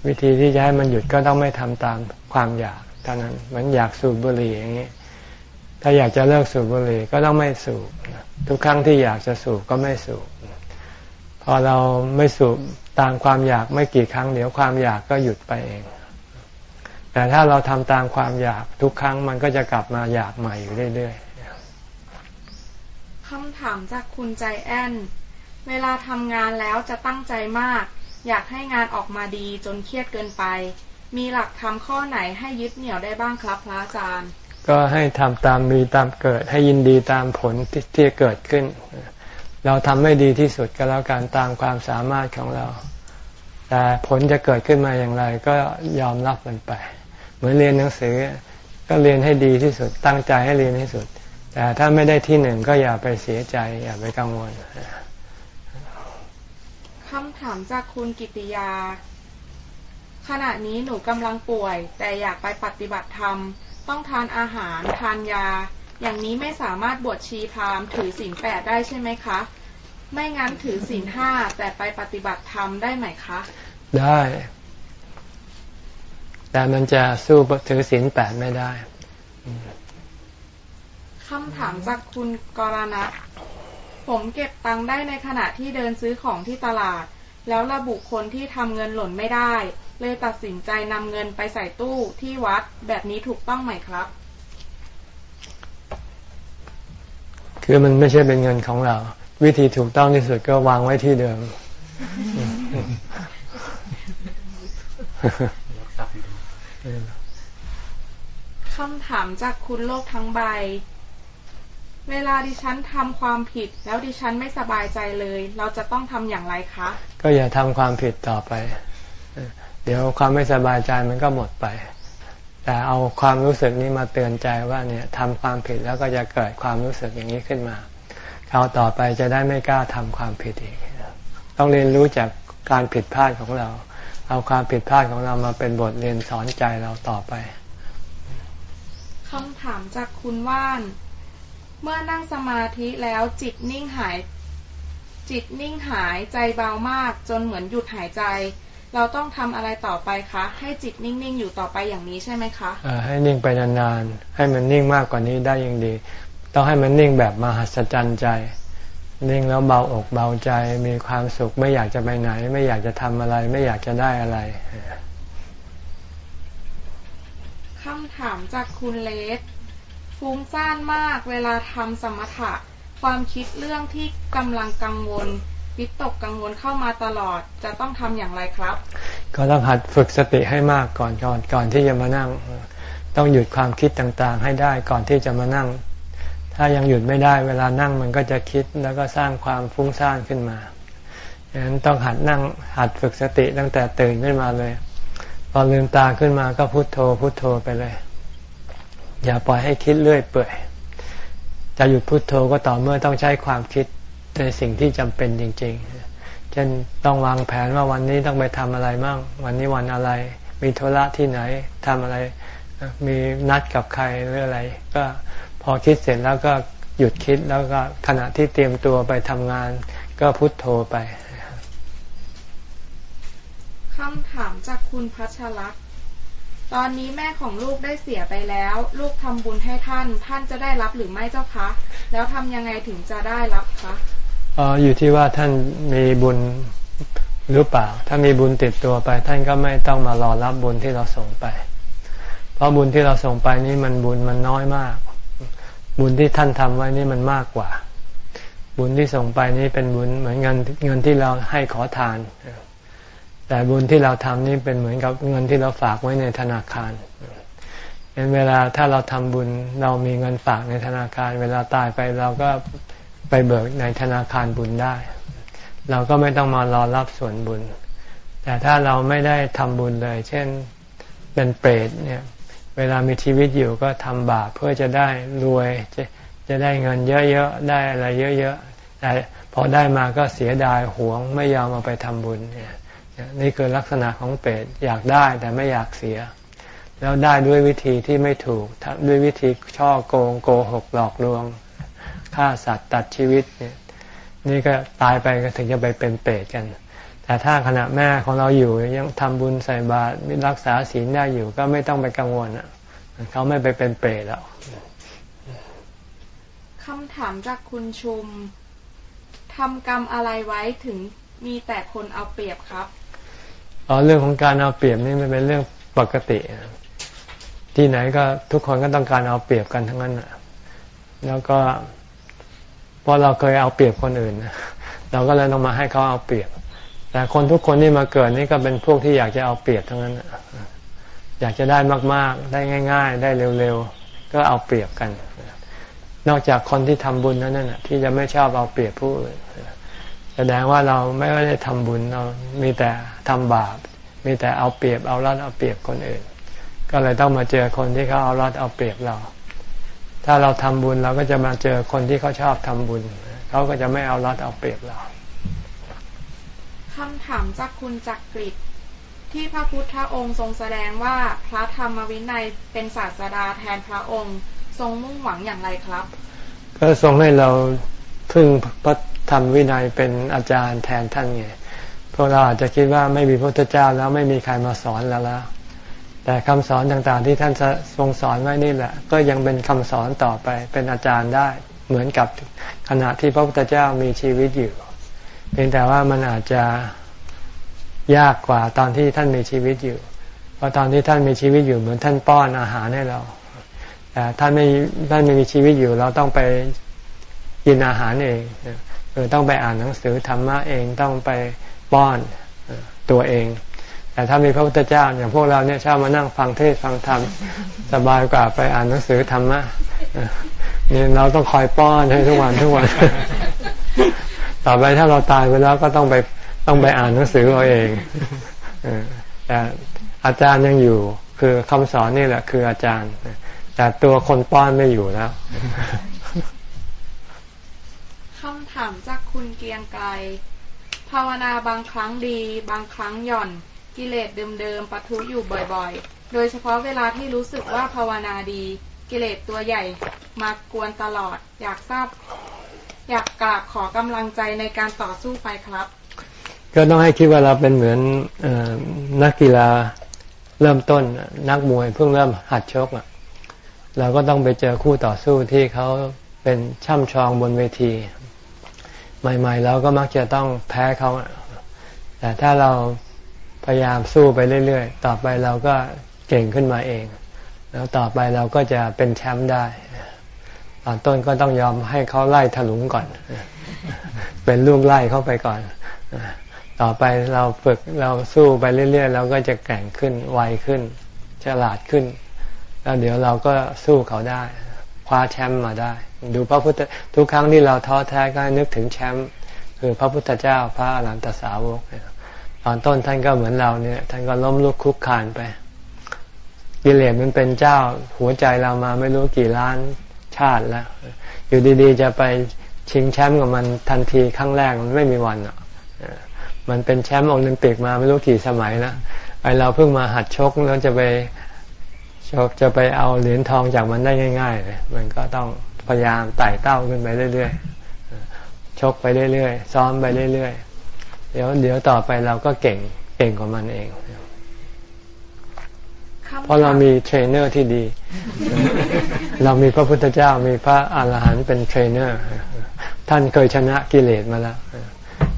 วิธีที่จะให้มันหยุดก็ต้องไม่ทำตามความอยากเท่านั้นเหมือนอยากสูบบุหรี่อย่างนี้ ถ้าอยากจะเลิกสูบบุหรี่ก็ต้องไม่สูบ ทุกครั้งที่อยากจะสูบก็ไม่สูบ พอเราไม่สูบตามความอยากไม่กี่ครั้งเดี๋ยวความอยากก็หยุดไปเอง แต่ถ้าเราทำตามความอยากทุกครั้งมันก็จะกลับมาอยากใหม่อยู่เรื่อยๆคำถามจากคุณใจแอนเวลาทำงานแล้วจะตั้งใจมาก อยากให้งานออกมาดีจนเครียดเกินไป มีหลักทำข้อไหนให้ยึดเหนี่ยวได้บ้างครับพระอาจารย์ ก็ให้ทำตามมีตามเกิด ให้ยินดีตามผลที่เกิดขึ้น เราทำไม่ดีที่สุดก็แล้วการตามความสามารถของเรา แต่ผลจะเกิดขึ้นมาอย่างไร ก็ยอมรับมันไป เหมือนเรียนหนังสือ ก็เรียนให้ดีที่สุด ตั้งใจให้เรียนที่สุด แต่ถ้าไม่ได้ที่หนึ่งก็อย่าไปเสียใจ อย่าไปกังวลคำถามจากคุณกิติยา ขณะนี้หนูกำลังป่วย แต่อยากไปปฏิบัติธรรม ต้องทานอาหาร ทานยา อย่างนี้ไม่สามารถบวชชีพรามถือศีลแปดได้ใช่ไหมคะ ไม่งั้นถือศีลห้าแต่ไปปฏิบัติธรรมได้ไหมคะ ได้ แต่มันจะสู้ถือศีลแปดไม่ได้คำถามจากคุณกรณัฐผมเก็บตังค์ได้ในขณะที่เดินซื้อของที่ตลาด แล้วระบุคนที่ทำเงินหล่นไม่ได้ เลยตัดสินใจนำเงินไปใส่ตู้ที่วัดแบบนี้ถูกต้องไหมครับ คือมันไม่ใช่เป็นเงินของเรา วิธีถูกต้องที่สุดก็วางไว้ที่เดิมคำถามจากคุณโลกทั้งใบ เวลาดิฉันทำความผิด แล้วดิฉันไม่สบายใจเลย เราจะต้องทำอย่างไรคะ ก็อย่าทำความผิดต่อไป เดี๋ยวความไม่สบายใจมันก็หมดไป แต่เอาความรู้สึกนี้มาเตือนใจว่าเนี่ยทำความผิดแล้วก็จะเกิดความรู้สึกอย่างนี้ขึ้นมาคราวต่อไปจะได้ไม่กล้าทำความผิดอีก ต้องเรียนรู้จากการผิดพลาดของเรา เอาความผิดพลาดของเรามาเป็นบทเรียนสอนใจเราต่อไปคำถามจากคุณว่าน เมื่อนั่งสมาธิแล้วจิตนิ่งหาย จิตนิ่งหายใจเบามากจนเหมือนหยุดหายใจ เราต้องทำอะไรต่อไปคะ ให้จิตนิ่งๆอยู่ต่อไปอย่างนี้ใช่ไหมคะอให้นิ่งไปนานๆให้มันนิ่งมากกว่านี้ได้ยิ่งดี ต้องให้มันนิ่งแบบมหัศจรรย์ใจ นิ่งแล้วเบาอกเบาใจมีความสุขไม่อยากจะไปไหน ไม่อยากจะทำอะไร ไม่อยากจะได้อะไรคำถามจากคุณเลสฟุ้งซ่านมากเวลาทำสมถะ ความคิดเรื่องที่กำลังกังวล วิตกกังวลเข้ามาตลอดจะต้องทำอย่างไรครับ ก็ต้องหัดฝึกสติให้มากก่อนก่อนก่อนที่จะมานั่ง ต้องหยุดความคิดต่างๆ ให้ได้ก่อนที่จะมานั่ง ถ้ายังหยุดไม่ได้เวลานั่งมันก็จะคิดแล้วก็สร้างความฟุ้งซ่านขึ้นมาดังนั้นต้องหัดนั่งหัดฝึกสติตั้งแต่ตื่นขึ้นมาเลยพอลืมตาขึ้นมาก็พุโทโธพุโทโธไปเลย อย่าปล่อยให้คิดเรื่อยเปื่อยจะหยุดพุโทโธก็ต่อเมื่อต้องใช้ความคิด ในสิ่งที่จำเป็นจริง ๆ เช่นต้องวางแผนว่าวันนี้ต้องไปทำอะไรมั่ง วันนี้วันอะไร มีธุระที่ไหนทำอะไร มีนัดกับใครหรืออะไร ก็พอคิดเสร็จแล้วก็หยุดคิดแล้วก็ขณะที่เตรียมตัวไปทำงาน ก็พุโทโธไปคำถามจากคุณพัชรักษ์ตอนนี้แม่ของลูกได้เสียไปแล้ว ลูกทำบุญให้ท่าน ท่านจะได้รับหรือไม่เจ้าคะ แล้วทำยังไงถึงจะได้รับคะ ออยู่ที่ว่าท่านมีบุญหรือเปล่า ถ้ามีบุญติดตัวไป ท่านก็ไม่ต้องมารอรับบุญที่เราส่งไป เพราะบุญที่เราส่งไปนี่มันบุญมันน้อยมาก บุญที่ท่านทำไว้นี่มันมากกว่า บุญที่ส่งไปนี่เป็นบุญเหมือนเงินเงินที่เราให้ขอทาน แต่บุญที่เราทำนี่เป็นเหมือนกับเงินที่เราฝากไว้ในธนาคารเห็นเวลาถ้าเราทำบุญเรามีเงินฝากในธนาคาร เวลาตายไปเราก็ ไปเบิกในธนาคารบุญได้ เราก็ไม่ต้องมารอรับส่วนบุญ แต่ถ้าเราไม่ได้ทำบุญเลย เช่นเป็นเปรตเนี่ย เวลามีชีวิตอยู่ก็ทำบาปเพื่อจะได้รวยจะจะได้เงินเยอะๆ ได้อะไรเยอะๆ แต่พอได้มาก็เสียดายหวงไม่ยอมเอาไปทำบุญเนี่ยนี่คือลักษณะของเปรตอยากได้แต่ไม่อยากเสีย แล้วได้ด้วยวิธีที่ไม่ถูกด้วยวิธีช่อโกงโกหกหลอกลวง ฆ่าสัตว์ตัดชีวิตเนี่ยนี่ก็ตายไปก็ถึงจะไปเป็นเปรตกัน แต่ถ้าขณะแม่ของเราอยู่ยังทำบุญใส่บาตรรักษาศีลได้อยู่ก็ไม่ต้องไปกังวลอะเขาไม่ไปเป็นเปรตแล้วคำถามจากคุณชุมทำกรรมอะไรไว้ถึงมีแต่คนเอาเปรียบครับอ๋อเรื่องของการเอาเปรียบนี่มันเป็นเรื่องปกติ ที่ไหนก็ทุกคนก็ต้องการเอาเปรียบกันทั้งนั้นแล้วก็ พอเราเคยเอาเปรียบคนอื่น เราก็เลยต้องมาให้เขาเอาเปรียบ แต่คนทุกคนที่มาเกิดนี่ก็เป็นพวกที่อยากจะเอาเปรียบทั้งนั้น อยากจะได้มาก ๆ ได้ง่าย ๆ ได้เร็ว ๆ ก็เอาเปรียบกัน นอกจากคนที่ทำบุญนั้นน่ะที่จะไม่ชอบเอาเปรียบผู้อื่นแสดงว่าเราไม่ได้ทำบุญเรา มีแต่ทำบาป มีแต่เอาเปรียบเอารัดเอาเปรียบคนอื่น ก็ก็เลยต้องมาเจอคนที่เขาเอารัดเอาเปรียบเรา ถ้าเราทำบุญเราก็จะมาเจอคนที่เขาชอบทำบุญ เขาก็จะไม่เอารัดเอาเปรียบเราคำถามจากคุณจักริดที่พระพุทธองค์ทรงแสดงว่าพระธรรมวินัยเป็นศาสดาแทนพระองค์ ทรงมุ่งหวังอย่างไรครับ ก็ทรงให้เราพึ่งพระธรรมวินัยเป็นอาจารย์แทนท่านไงพวกเราอาจจะคิดว่าไม่มีพระพุทธเจ้าแล้วไม่มีใครมาสอนแล้วแล้ว แต่คำสอนต่างๆ ที่ท่านทรงสอนไว้นี่แหละ ก็ยังเป็นคำสอนต่อไปเป็นอาจารย์ได้เหมือนกับขณะที่พระพุทธเจ้ามีชีวิตอยู่ เพียงแต่ว่ามันอาจจะยากกว่าตอนที่ท่านมีชีวิตอยู่ เพราะตอนที่ท่านมีชีวิตอยู่เหมือนท่านป้อนอาหารให้เราแต่ท่านไม่ท่านไม่มีชีวิตอยู่ เราต้องไปกินอาหารเองคือต้องไปอ่านหนังสือธรรมะเองต้องไปป้อนตัวเอง แต่ถ้ามีพระพุทธเจ้าอย่างพวกเราเนี่ยชอบมานั่งฟังเทศฟังธรรมสบายกว่าไปอ่านหนังสือธรรมะนี่เราต้องคอยป้อนให้ทุกวันทุกวัน ต่อไปถ้าเราตายไปแล้วก็ต้องไปต้องไปอ่านหนังสือเอาเองแต่อาจารย์ยังอยู่ คือคำสอนนี่แหละ คืออาจารย์ แต่ตัวคนป้อนไม่อยู่แล้วคำถามจากคุณเกียงไกรภาวนาบางครั้งดี บางครั้งหย่อน กิเลสเดิมๆปะทุอยู่บ่อยๆ โดยเฉพาะเวลาที่รู้สึกว่าภาวนาดี กิเลสตัวใหญ่มากวนตลอด อยากทราบ อยากกราบขอกำลังใจในการต่อสู้ไปครับ ก็ต้องให้คิดว่าเราเป็นเหมือนอนักกีฬาเริ่มต้นนักมวยเพิ่งเริ่มหัดชกอะเราก็ต้องไปเจอคู่ต่อสู้ที่เขาเป็นช่ำชองบนเวที ใหม่ ๆ เราก็มักจะต้องแพ้เขาแต่ถ้าเรา พยายามสู้ไปเรื่อยๆ ต่อไปเราก็เก่งขึ้นมาเอง แล้วต่อไปเราก็จะเป็นแชมป์ได้ ตอนต้นก็ต้องยอมให้เขาไล่ถลุงก่อน เป็นลูกไล่เข้าไปก่อน ต่อไปเราฝึกเราสู้ไปเรื่อยๆ เราก็จะแก่งขึ้นไวขึ้น ฉลาดขึ้น แล้วเดี๋ยวเราก็สู้เขาได้ คว้าแชมป์มาได้ ดูพระพุทธทุกครั้งที่เราท้อแท้ก็นึกถึงแชมป์คือพระพุทธเจ้าพระอรหันตสาวก ตอนต้นท่านก็เหมือนเราเนี่ย ท่านก็ล้มลุกคุกคานไปกิเลสมันเป็นเจ้าหัวใจเรามาไม่รู้กี่ล้านชาติแล้ว อยู่ดีๆ จะไปชิงแชมป์กับมันทันทีครั้งแรกมันไม่มีวันอะมันเป็นแชมป์โอลิมปิกมาไม่รู้กี่สมัยแล้วไอเราเพิ่งมาหัดชกแล้วจะไปชกจะไปเอาเหรียญทองจากมันได้ง่ายๆเลยมันก็ต้องพยายามไต่เต้าขึ้นไปเรื่อยๆชกไปเรื่อยๆซ้อมไปเรื่อยๆ ดี๋ยวเดี๋ยวต่อไปเราก็เก่งเก่งกว่ามันเองเพราะเรามีเทรนเนอร์ที่ดี เรามีพระพุทธเจ้ามีพระอรหันต์เป็นเทรนเนอร์ ท่านเคยชนะกิเลสมาแล้ว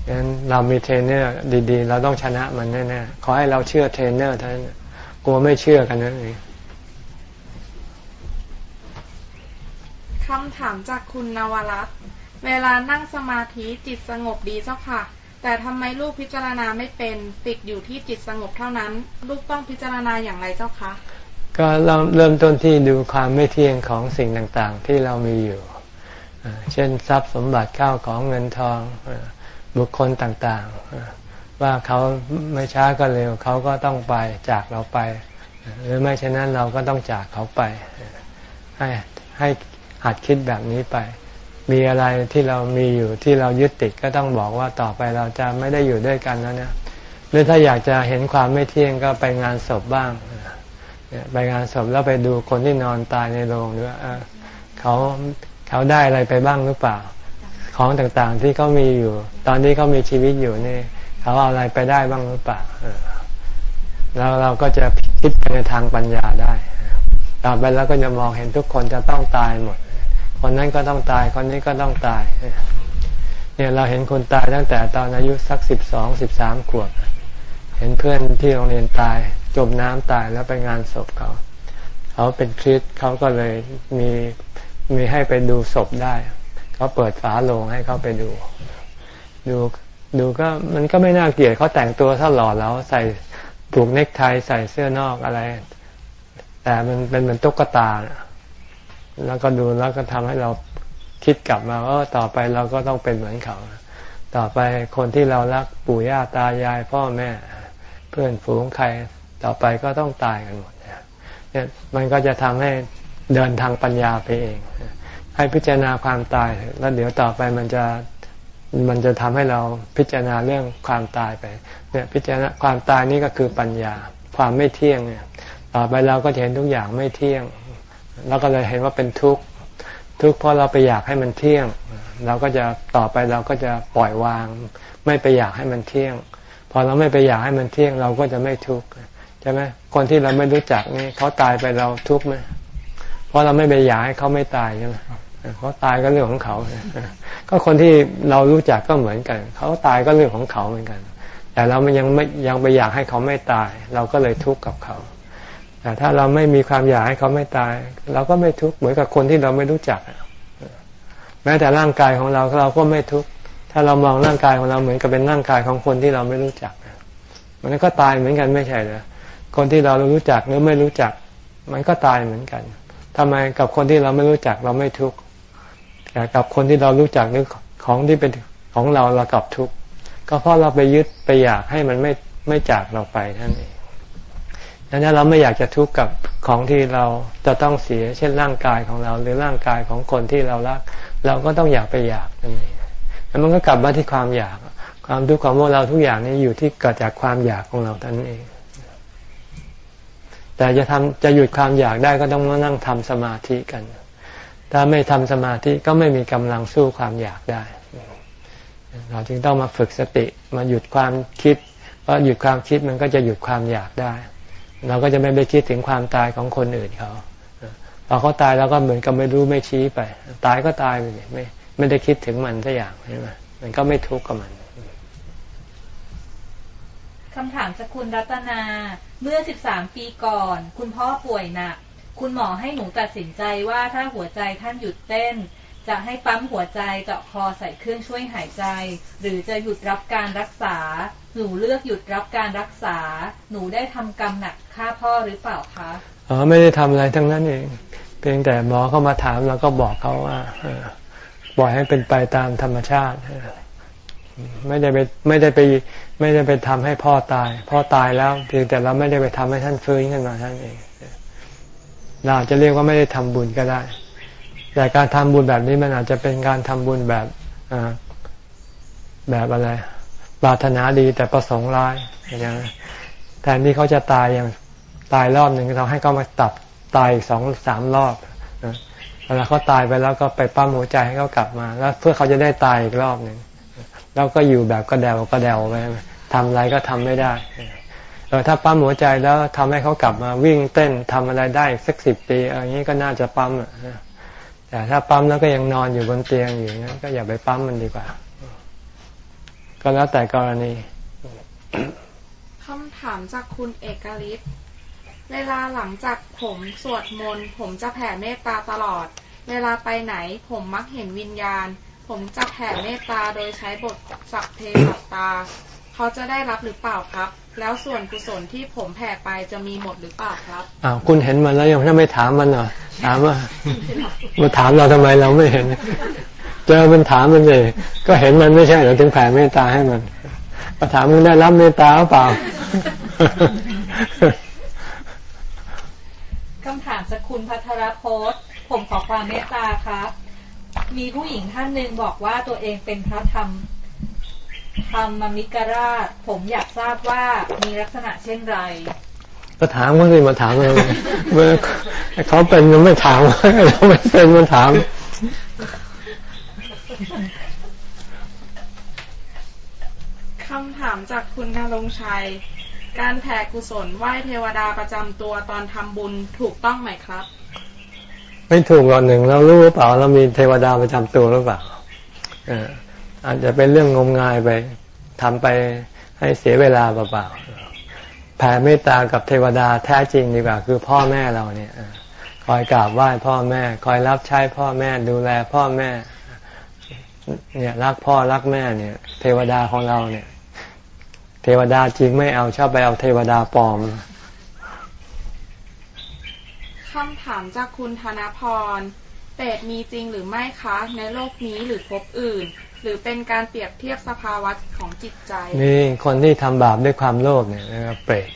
ฉะนั้นเรามีเทรนเนอร์ดีๆ เราต้องชนะมันแน่ๆ ขอให้เราเชื่อเทรนเนอร์ท่านกลัวไม่เชื่อกันนั่นเองคำถามจากคุณนวรัตน์เวลานั่งสมาธิจิตสงบดีเจ้าค่ะ แต่ทำไมลูกพิจารณาไม่เป็นติดอยู่ที่จิตสงบเท่านั้น ลูกต้องพิจารณาอย่างไรเจ้าคะก็เริ่มเริ่มต้นที่ดูความไม่เที่ยงของสิ่งต่างๆ ที่เรามีอยู่ เช่นทรัพย์สมบัติข้าวของเงินทองบุคคลต่างๆ ว่าเขาไม่ช้าก็เร็วเขาก็ต้องไปจากเราไป หรือไม่เช่นนั้นเราก็ต้องจากเขาไป ให้ให้หัดคิดแบบนี้ไป มีอะไรที่เรามีอยู่ที่เรายึดติดก็ต้องบอกว่าต่อไปเราจะไม่ได้อยู่ด้วยกันแล้วนะหรือถ้าอยากจะเห็นความไม่เที่ยงก็ไปงานศพบ้างไปงานศพแล้วไปดูคนที่นอนตายในโรงด้วยเขาเขาได้อะไรไปบ้างหรือเปล่า ของต่างๆที่เขามีอยู่ ตอนที่เขามีชีวิตอยู่นี่เขาเอาอะไรไปได้บ้างหรือเปล่าแล้วเราก็จะคิดไปในทางปัญญาได้ต่อไปแล้วก็จะมองเห็นทุกคนจะต้องตายหมด คนนั้นก็ต้องตาย คนนี้ก็ต้องตาย เนี่ยเราเห็นคนตายตั้งแต่ตอนอายุสักสิบสองสิบสามขวบ เห็นเพื่อนที่โรงเรียนตาย จมน้ำตายแล้วไปงานศพเขา เขาเป็นคริสเขาก็เลยมีมีให้ไปดูศพได้ เขาเปิดฝาโลงให้เขาไปดู ดูดูก็มันก็ไม่น่าเกลียดเขาแต่งตัวถ้าหล่อแล้วใส่ผูกเนคไทใส่เสื้อนอกอะไร แต่มันเป็นเหมือนตุ๊กตา แล้วก็ดูแล้วก็ทำให้เราคิดกลับมาว่าต่อไปเราก็ต้องเป็นเหมือนเขา ต่อไปคนที่เรารักปู่ย่าตายายพ่อแม่ เพื่อนฝูงใครต่อไปก็ต้องตายกันหมดเนี่ยมันก็จะทำให้เดินทางปัญญาไปเอง ให้พิจารณาความตาย แล้วเดี๋ยวต่อไปมันจะมันจะทำให้เราพิจารณาเรื่องความตายไปเนี่ยพิจารณาความตายนี่ก็คือปัญญา ความไม่เที่ยงเนี่ยต่อไปเราก็จะเห็นทุกอย่างไม่เที่ยง เราก็เลยเห็นว่าเป็นทุกข์ทุกข์เพราะเราไปอยากให้มันเที่ยง เราก็จะต่อไปเราก็จะปล่อยวาง ไม่ไปอยากให้มันเที่ยง พอเราไม่ไปอยากให้มันเที่ยง เราก็จะไม่ทุกข์ใช่ไหมคนที่เราไม่รู้จักนี่เขาตายไปเราทุกข์ไหมเพราะเราไม่ไปอยากให้เขาไม่ตายใช่ไหมเขาตายก็เรื่องของเขา ก็คนที่เรารู้จักก็เหมือนกัน เขาตายก็เรื่องของเขาเหมือนกัน แต่เรามันยังไม่ยังไปอยากให้เขาไม่ตาย เราก็เลยทุกข์กับเขา แต่ถ้าเราไม่มีความอยากให้เขาไม่ตาย เราก็ไม่ทุกข์เหมือนกับคนที่เราไม่รู้จัก แม้แต่ร่างกายของเราเราก็ไม่ทุกข์ถ้าเรามองร่างกายของเราเหมือนกับเป็นร่างกายของคนที่เราไม่รู้จัก มันก็ตายเหมือนกันไม่ใช่เหรอคนที่เรารู้จักหรือไม่รู้จัก มันก็ตายเหมือนกันทำไมกับคนที่เราไม่รู้จักเราไม่ทุกข์แต่กับคนที่เรารู้จักหรือของที่เป็นของเราเรากลับทุกข์ก็เพราะเราไปยึดไปอยากให้มันไม่ไม่จากเราไปนั่นเอง ดังนั้นเราไม่อยากจะทุกข์กับของที่เราจะต้องเสีย เช่นร่างกายของเรา หรือร่างกายของคนที่เรารัก เราก็ต้องอยากไปอยากนั่นเองแล้วมันก็กลับมาที่ความอยาก ความทุกข์ของพวกเราทุกอย่างนี้อยู่ที่เกิดจากความอยากของเราท่านเอง แต่จะทำจะหยุดความอยากได้ก็ต้องนั่งทำสมาธิกัน ถ้าไม่ทำสมาธิก็ไม่มีกำลังสู้ความอยากได้ เราจึงต้องมาฝึกสติมาหยุดความคิดเพราะหยุดความคิดมันก็จะหยุดความอยากได้ เราก็จะไม่ไปคิดถึงความตายของคนอื่นเขาพอเขาตายเราก็เหมือนกับไม่รู้ไม่ชี้ไป ตายก็ตายไปเลยไม่ไม่ได้คิดถึงมันสักอย่างใช่ไหมมันก็ไม่ทุกข์กับมันคำถามจากคุณรัตนา เมื่อ 13 ปีก่อน คุณพ่อป่วยหนัก คุณหมอให้หนูตัดสินใจว่าถ้าหัวใจท่านหยุดเต้น จะให้ปั๊มหัวใจเจาะคอใส่เครื่องช่วยหายใจ หรือจะหยุดรับการรักษา หนูเลือกหยุดรับการรักษา หนูได้ทำกรรมหนักฆ่าพ่อหรือเปล่าคะอ๋อไม่ได้ทำอะไรทั้งนั้นเองเพียงแต่หมอเข้ามาถามเราก็บอกเขาว่าปล่อยให้เป็นไปตามธรรมชาติไม่ได้ไปไม่ได้ไปไม่ได้ไปทำให้พ่อตาย พ่อตายแล้วเพียงแต่เราไม่ได้ไปทำให้ท่านฟื้นขึ้นมาท่านเองเราจะเรียกว่าไม่ได้ทำบุญก็ได้ แต่การทำบุญแบบนี้มันอาจจะเป็นการทำบุญแบบแบบอะไรปรารถนาดีแต่ประสงค์ร้ายอย่างแทนที่เขาจะตายอย่างตายรอบหนึ่งเราให้เขามาตับตายสองสามรอบเวลาเขาตายไปแล้วก็ไปปั้มหัวใจให้เขากลับมา แล้วเพื่อเขาจะได้ตายอีกรอบหนึ่งแล้วก็อยู่แบบกระเดวกระเดวไปทำอะไรก็ทำไม่ได้เออถ้าปั๊มหัวใจแล้วทำให้เขากลับมาวิ่งเต้นทำอะไรได้สักสิบปีอย่างนี้ก็น่าจะปั๊มอะ แต่ถ้าปั๊มแล้วก็ยังนอนอยู่บนเตียงอยู่นั้นก็อย่าไปปั๊มมันดีกว่า ก็แล้วแต่กรณีคำถามจากคุณเอกลิศเวลาหลังจากผมสวดมนต์ผมจะแผ่เมตตาตลอด เวลาไปไหนผมมักเห็นวิญญาณ ผมจะแผ่เมตตาโดยใช้บทสัพเพสัตตา เขาจะได้รับหรือเปล่าครับ แล้วส่วนกุศลที่ผมแผ่ไปจะมีหมดหรือเปล่าครับอ้าวคุณเห็นมันแล้วยังไม่ถามมันเหรอถามว่ามาถามเราทำไมเราไม่เห็น เจอมันถามมันเลยก็เห็นมันไม่ใช่เหรอถึงแผ่เมตตาให้มันมาถามมึงได้รับเมตตาหรือเปล่าคำถามสกุลพัทรพจน์ผมขอความเมตตาครับ มีผู้หญิงท่านหนึ่งบอกว่าตัวเองเป็นพระธรรม ธรรมมิกราช ผมอยากทราบว่ามีลักษณะเช่นไรก็ถามเขาสิมาถามเลยเมื่อเขาเป็นมันไม่ถามเราไม่เป็นมันถามคำถามจากคุณนรงชัย การแผ่กุศลไหว้เทวดาประจำตัวตอนทำบุญถูกต้องไหมครับ ไม่ถูกหรอกหนึ่งเรารู้หรือเปล่า เรามีเทวดาประจำตัวหรือเปล่าเอาจจะเป็นเรื่องงมงายไปทำไปให้เสียเวลาเปล่าๆแผ่เมตตากับเทวดาแท้จริงดีกว่า คือพ่อแม่เราเนี่ยคอยกราบไหว้พ่อแม่ คอยรับใช้พ่อแม่ดูแลพ่อแม่ เนี่ยรักพ่อรักแม่เนี่ย เทวดาของเราเนี่ย เทวดาจริงไม่เอาชอบไปเอาเทวดาปลอมคำถามจากคุณธนพรเปรตมีจริงหรือไม่คะ ในโลกนี้หรือภพอื่น หรือเป็นการเปรียบเทียบสภาวะของจิตใจ นี่คนที่ทำบาปด้วยความโลภเนี่ยนะครับเปรต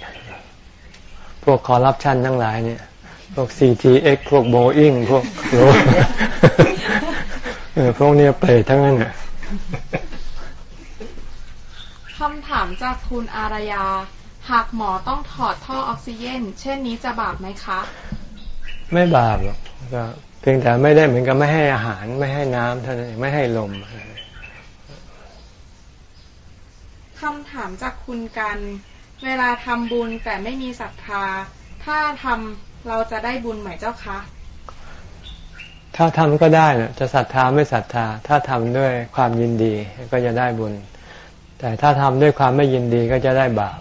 พวกคอร์รัปชันทั้งหลายเนี่ย พวก CTX พวกโบอิงพวกโลพวกนี้เปรตทั้งนั้นอะคำถามจากคุณอารยา หากหมอต้องถอดท่อออกซิเจนเช่นนี้จะบาปไหมคะ ไม่บาปหรอกก็เพียงแต่ไม่ได้เหมือนกับไม่ให้อาหาร ไม่ให้น้ำเท่านั้นเองไม่ให้ลม คำถามจากคุณกัน เวลาทำบุญแต่ไม่มีศรัทธา ถ้าทำเราจะได้บุญไหมเจ้าคะ ถ้าทำก็ได้นะจะศรัทธาไม่ศรัทธา ถ้าทำด้วยความยินดีก็จะได้บุญ แต่ถ้าทำด้วยความไม่ยินดีก็จะได้บาป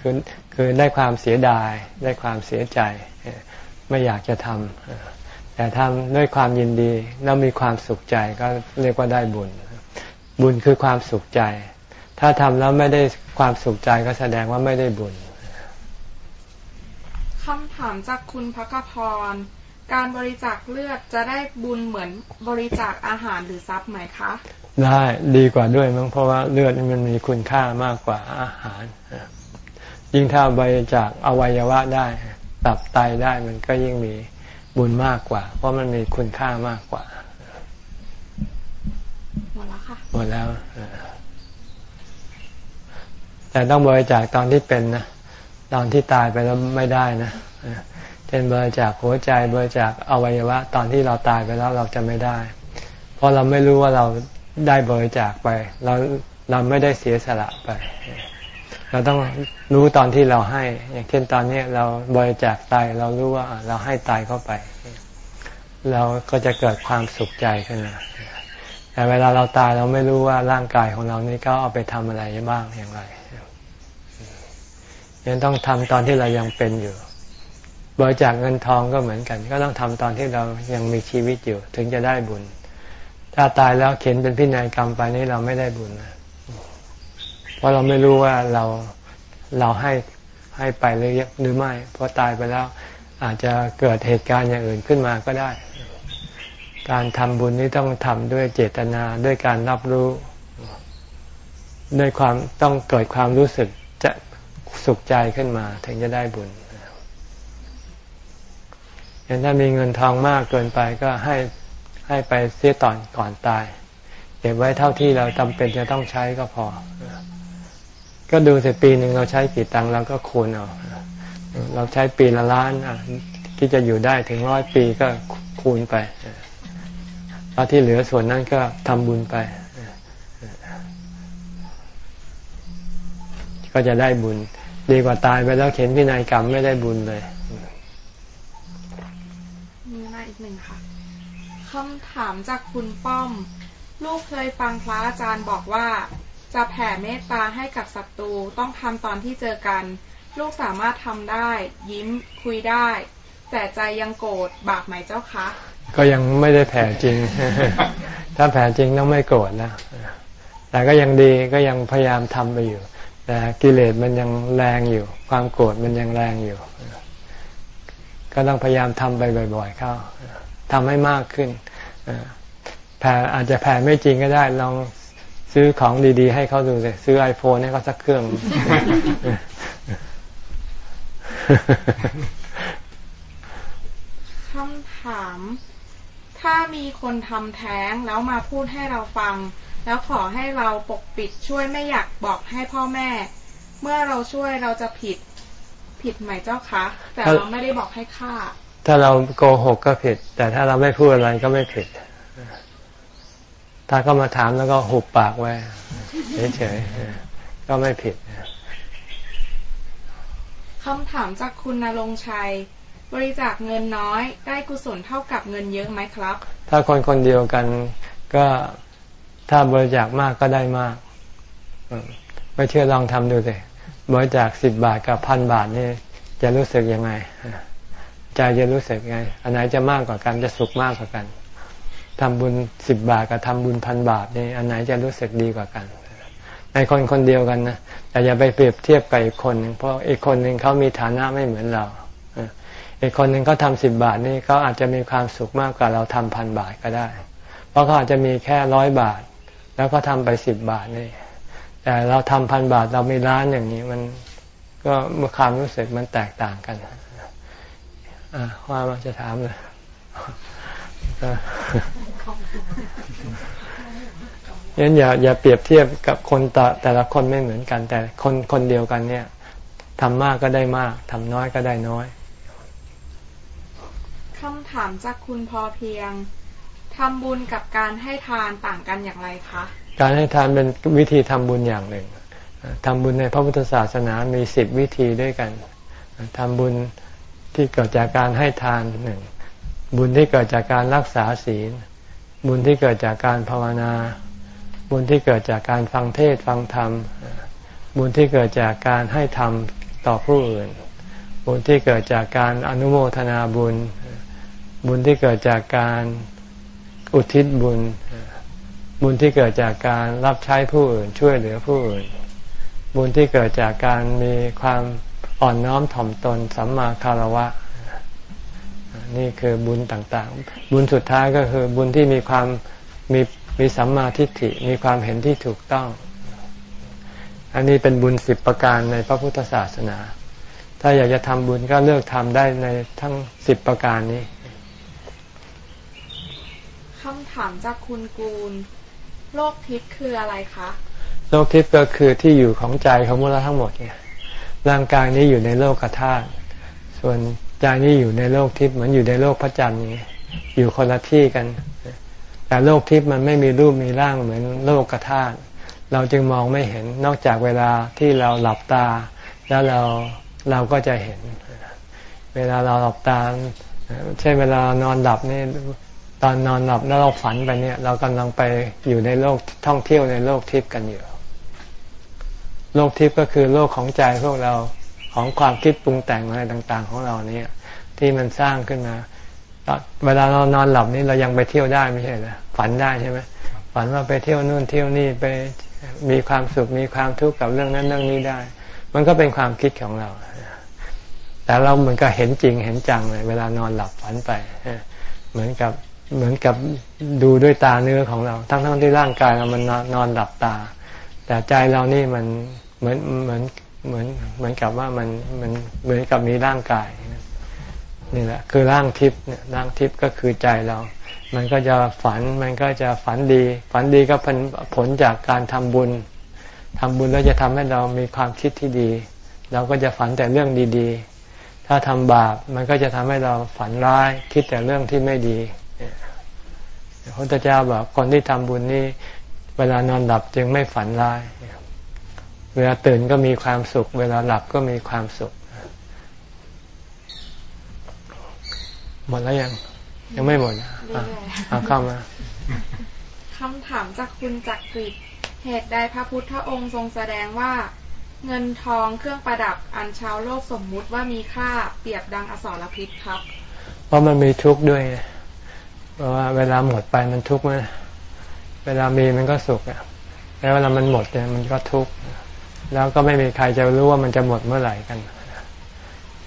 คือคือได้ความเสียดาย ได้ความเสียใจ ไม่อยากจะทำ แต่ทำด้วยความยินดีแล้วมีความสุขใจก็เรียกว่าได้บุญ บุญคือความสุขใจ ถ้าทำแล้วไม่ได้ความสุขใจก็แสดงว่าไม่ได้บุญคำถามจากคุณพักพร การบริจาคเลือดจะได้บุญเหมือนบริจาคอาหารหรือทรัพย์ไหมคะ ได้ดีกว่าด้วยมั้งเพราะว่าเลือดมันมีคุณค่ามากกว่าอาหาร ยิ่งถ้าบริจาคอวัยวะได้ ตับไตได้มันก็ยิ่งมีบุญมากกว่า เพราะมันมีคุณค่ามากกว่า หมดแล้วค่ะ หมดแล้ว แต่ต้องบริจาคตอนที่เป็นนะตอนที่ตายไปแล้วไม่ได้นะเช่นบริจาคหัวใจบริจาคอวัยวะ ตอนที่เราตายไปแล้วเราจะไม่ได้ เพราะเราไม่รู้ว่าเราได้บริจาคไป เราเราไม่ได้เสียสละไป เราต้องรู้ตอนที่เราให้ อย่างเช่นตอนนี้เราบริจาคไตเรารู้ว่าเราให้ไตเข้าไป เราก็จะเกิดความสุขใจขึ้นมาแต่เวลาเราตายเราไม่รู้ว่าร่างกายของเรานี่ก็เอาไปทำอะไรบ้างอย่างไร ยังต้องทำตอนที่เรายังเป็นอยู่ บริจาคเงินทองก็เหมือนกัน ก็ต้องทำตอนที่เรายังมีชีวิตอยู่ ถึงจะได้บุญ ถ้าตายแล้วเข็นเป็นพินัยกรรมไปนี่เราไม่ได้บุญนะเพราะเราไม่รู้ว่าเราเราให้ให้ไปหรือหรือไม่เพราะตายไปแล้วอาจจะเกิดเหตุการณ์อย่างอื่นขึ้นมาก็ได้ การทำบุญนี้ต้องทำด้วยเจตนาด้วยการรับรู้ ด้วยความต้องเกิดความรู้สึกจะ สุขใจขึ้นมา ถึงจะได้บุญอย่างถ้ามีเงินทองมากเกินไปก็ให้ให้ไปเสียตอนก่อนตาย เก็บไว้เท่าที่เราจำเป็นจะต้องใช้ก็พอ ก็ดูสิปีหนึ่งเราใช้กี่ตังค์เราก็คูณเอาเราใช้ปีละล้านที่จะอยู่ได้ถึงร้อยปีก็คูณไปแล้วที่เหลือส่วนนั้นก็ทำบุญไปก็จะได้บุญ ดีกว่าตายไปแล้วเข็นพินัยกรรมไม่ได้บุญเลย มีมาอีกหนึ่งค่ะคำถามจากคุณป้อม ลูกเคยฟังพระอาจารย์บอกว่า จะแผ่เมตตาให้กับศัตรูต้องทำตอนที่เจอกัน ลูกสามารถทำได้ ยิ้มคุยได้ แต่ใจยังโกรธบาปไหมเจ้าคะก็ยังไม่ได้แผ่จริง ถ้าแผ่จริงต้องไม่โกรธนะ แต่ก็ยังดีก็ยังพยายามทำไปอยู่ แต่กิเลสมันยังแรงอยู่ ความโกรธมันยังแรงอยู่ ก็ต้องพยายามทำไปบ่อย ๆ เข้าทำให้มากขึ้นแผ่อาจจะแผ่ไม่จริงก็ได้ลองซื้อของดี ๆ ให้เขาดูสิซื้อไอโฟนให้เขาสักเครื่อง คำถาม ถ้ามีคนทำแท้งแล้วมาพูดให้เราฟัง แล้วขอให้เราปกปิดช่วยไม่อยากบอกให้พ่อแม่ เมื่อเราช่วยเราจะผิดผิดไหมเจ้าคะแต่เราไม่ได้บอกให้ฆ่า ถ้าเราโกหกก็ผิด แต่ถ้าเราไม่พูดอะไรก็ไม่ผิด ถ้าก็มาถามแล้วก็หุบปากไว้เฉยๆก็ไม่ผิดคำถามจากคุณนรงชัย บริจาคเงินน้อย ได้กุศลเท่ากับเงินเยอะไหมครับ ถ้าคนคนเดียวกันก็ ถ้าบริจาคมากก็ได้มากไม่เชื่อลองทำดูสิบริจาคสิบบาทกับพันบาทนี่จะรู้สึกยังไง ใจจะรู้สึกไง อันไหนจะมากกว่ากันจะสุขมากกว่ากันทำบุญสิบบาทกับทำบุญพันบาทนี่อันไหนจะรู้สึกดีกว่ากัน ในคนคนเดียวกันนะแต่อย่าไปเปรียบเทียบกับอีกคนหนึ่งเพราะอีกคนหนึ่งเขามีฐานะไม่เหมือนเราอีกคนหนึ่งเขาทำสิบบาทนี่เขาอาจจะมีความสุขมากกว่าเราทำพันบาทก็ได้ เพราะเขาอาจจะมีแค่ร้อยบาท แล้วก็ทำไปสิบบาทนี่ แต่เราทำพันบาทเราไม่ล้านอย่างนี้มันก็มความรู้สึกมันแตกต่างกันอ่าว่ามาจะถามเลยงั้นอย่าอย่าเปรียบเทียบกับคนแต่แต่ละคนไม่เหมือนกัน แต่คนคนเดียวกันเนี่ยทำมากก็ได้มากทำน้อยก็ได้น้อยคำถามจากคุณพอเพียง ทำบุญกับการให้ทานต่างกันอย่างไรคะ การให้ทานเป็นวิธีทำบุญอย่างหนึ่งทำบุญในพระพุทธศาสนามีสิบวิธีด้วยกันทำบุญที่เกิดจากการให้ทานหนึ่งบุญที่เกิดจากการรักษาศีล บุญที่เกิดจากการภาวนา บุญที่เกิดจากการฟังเทศฟังธรรม บุญที่เกิดจากการให้ธรรมต่อผู้อื่น บุญที่เกิดจากการอนุโมทนาบุญ บุญที่เกิดจากการ อุทิศบุญ บุญที่เกิดจากการรับใช้ผู้อื่นช่วยเหลือผู้อื่น บุญที่เกิดจากการมีความอ่อนน้อมถ่อมตนสัมมาคารวะ นี่คือบุญต่างๆ บุญสุดท้ายก็คือบุญที่มีความมีมีสัมมาทิฏฐิมีความเห็นที่ถูกต้อง อันนี้เป็นบุญสิบประการในพระพุทธศาสนา ถ้าอยากจะทำบุญก็เลือกทำได้ในทั้งสิบประการนี้ำถามจากคุณกูล โลกทิพย์คืออะไรคะ โลกทิพย์ก็คือที่อยู่ของใจของพวกเราทั้งหมดเนี่ยร่างกายนี้อยู่ในโลกธาตุส่วนใจนี้อยู่ในโลกทิพย์เหมือนอยู่ในโลกพระจันทร์นี้อยู่คนละที่กัน แต่โลกทิพย์มันไม่มีรูปมีร่างเหมือนโลกธาตุเราจึงมองไม่เห็นนอกจากเวลาที่เราหลับตา แล้วเราเราก็จะเห็น เวลาเราหลับตาเช่นเวลานอนหลับนี่ ตอนนอนหลับแล้วเราฝันไปเนี่ย เรากำลังไปอยู่ในโลกท่องเที่ยวในโลกทิพย์กันอยู่ โลกทิพย์ก็คือโลกของใจพวกเราของความคิดปรุงแต่งอะไรต่าง ๆ ของเราเนี่ย ที่มันสร้างขึ้นมาเวลาเรานอนหลับนี่เรายังไปเที่ยวได้ไม่ใช่เหรอฝันได้ใช่ไหมฝันว่าไปเที่ยวนู่นเที่ยวนี่ไปมีความสุขมีความทุกข์กับเรื่องนั้นเรื่องนี้ได้ มันก็เป็นความคิดของเรา แต่เราเหมือนกับเห็นจริงเห็นจังเลย เวลานอนหลับฝันไปเหมือนกับ เหมือนกับดูด้วยตาเนื้อของเรา ทั้งๆที่ร่างกายเรามันนอนหลับตา แต่ใจเรานี่มันเหมือนเหมือนเหมือนเหมือนกับว่ามันมันเหมือนกับมีร่างกายนี่แหละ คือร่างทิพย์เนี่ยร่างทิพย์ก็คือใจเรา มันก็จะฝันมันก็จะฝันดี ฝันดีก็เป็นผลจากการทำบุญทำบุญแล้วจะทำให้เรามีความคิดที่ดี เราก็จะฝันแต่เรื่องดี ๆ ถ้าทำบาปมันก็จะทำให้เราฝันร้ายคิดแต่เรื่องที่ไม่ดี พระพุทธเจ้าบอกคนที่ทำบุญนี่เวลานอนหลับจึงไม่ฝันร้าย เวลาตื่นก็มีความสุข เวลาหลับก็มีความสุข หมดแล้วยัง ยังไม่หมดเอาเข้ามาคำถามจากคุณจักริดเหตุใดพระพุทธองค์ทรงแสดงว่า เงินทองเครื่องประดับอันชาวโลกสมมุติว่ามีค่าเปรียบดังอสรพิษครับ เพราะมันมีทุกข์ด้วย เพราะว่าเวลาหมดไปมันทุกข์ไหมเวลามีมันก็สุขอะแล้วเวลามันหมดเนี่ยมันก็ทุกข์แล้วก็ไม่มีใครจะรู้ว่ามันจะหมดเมื่อไหร่กัน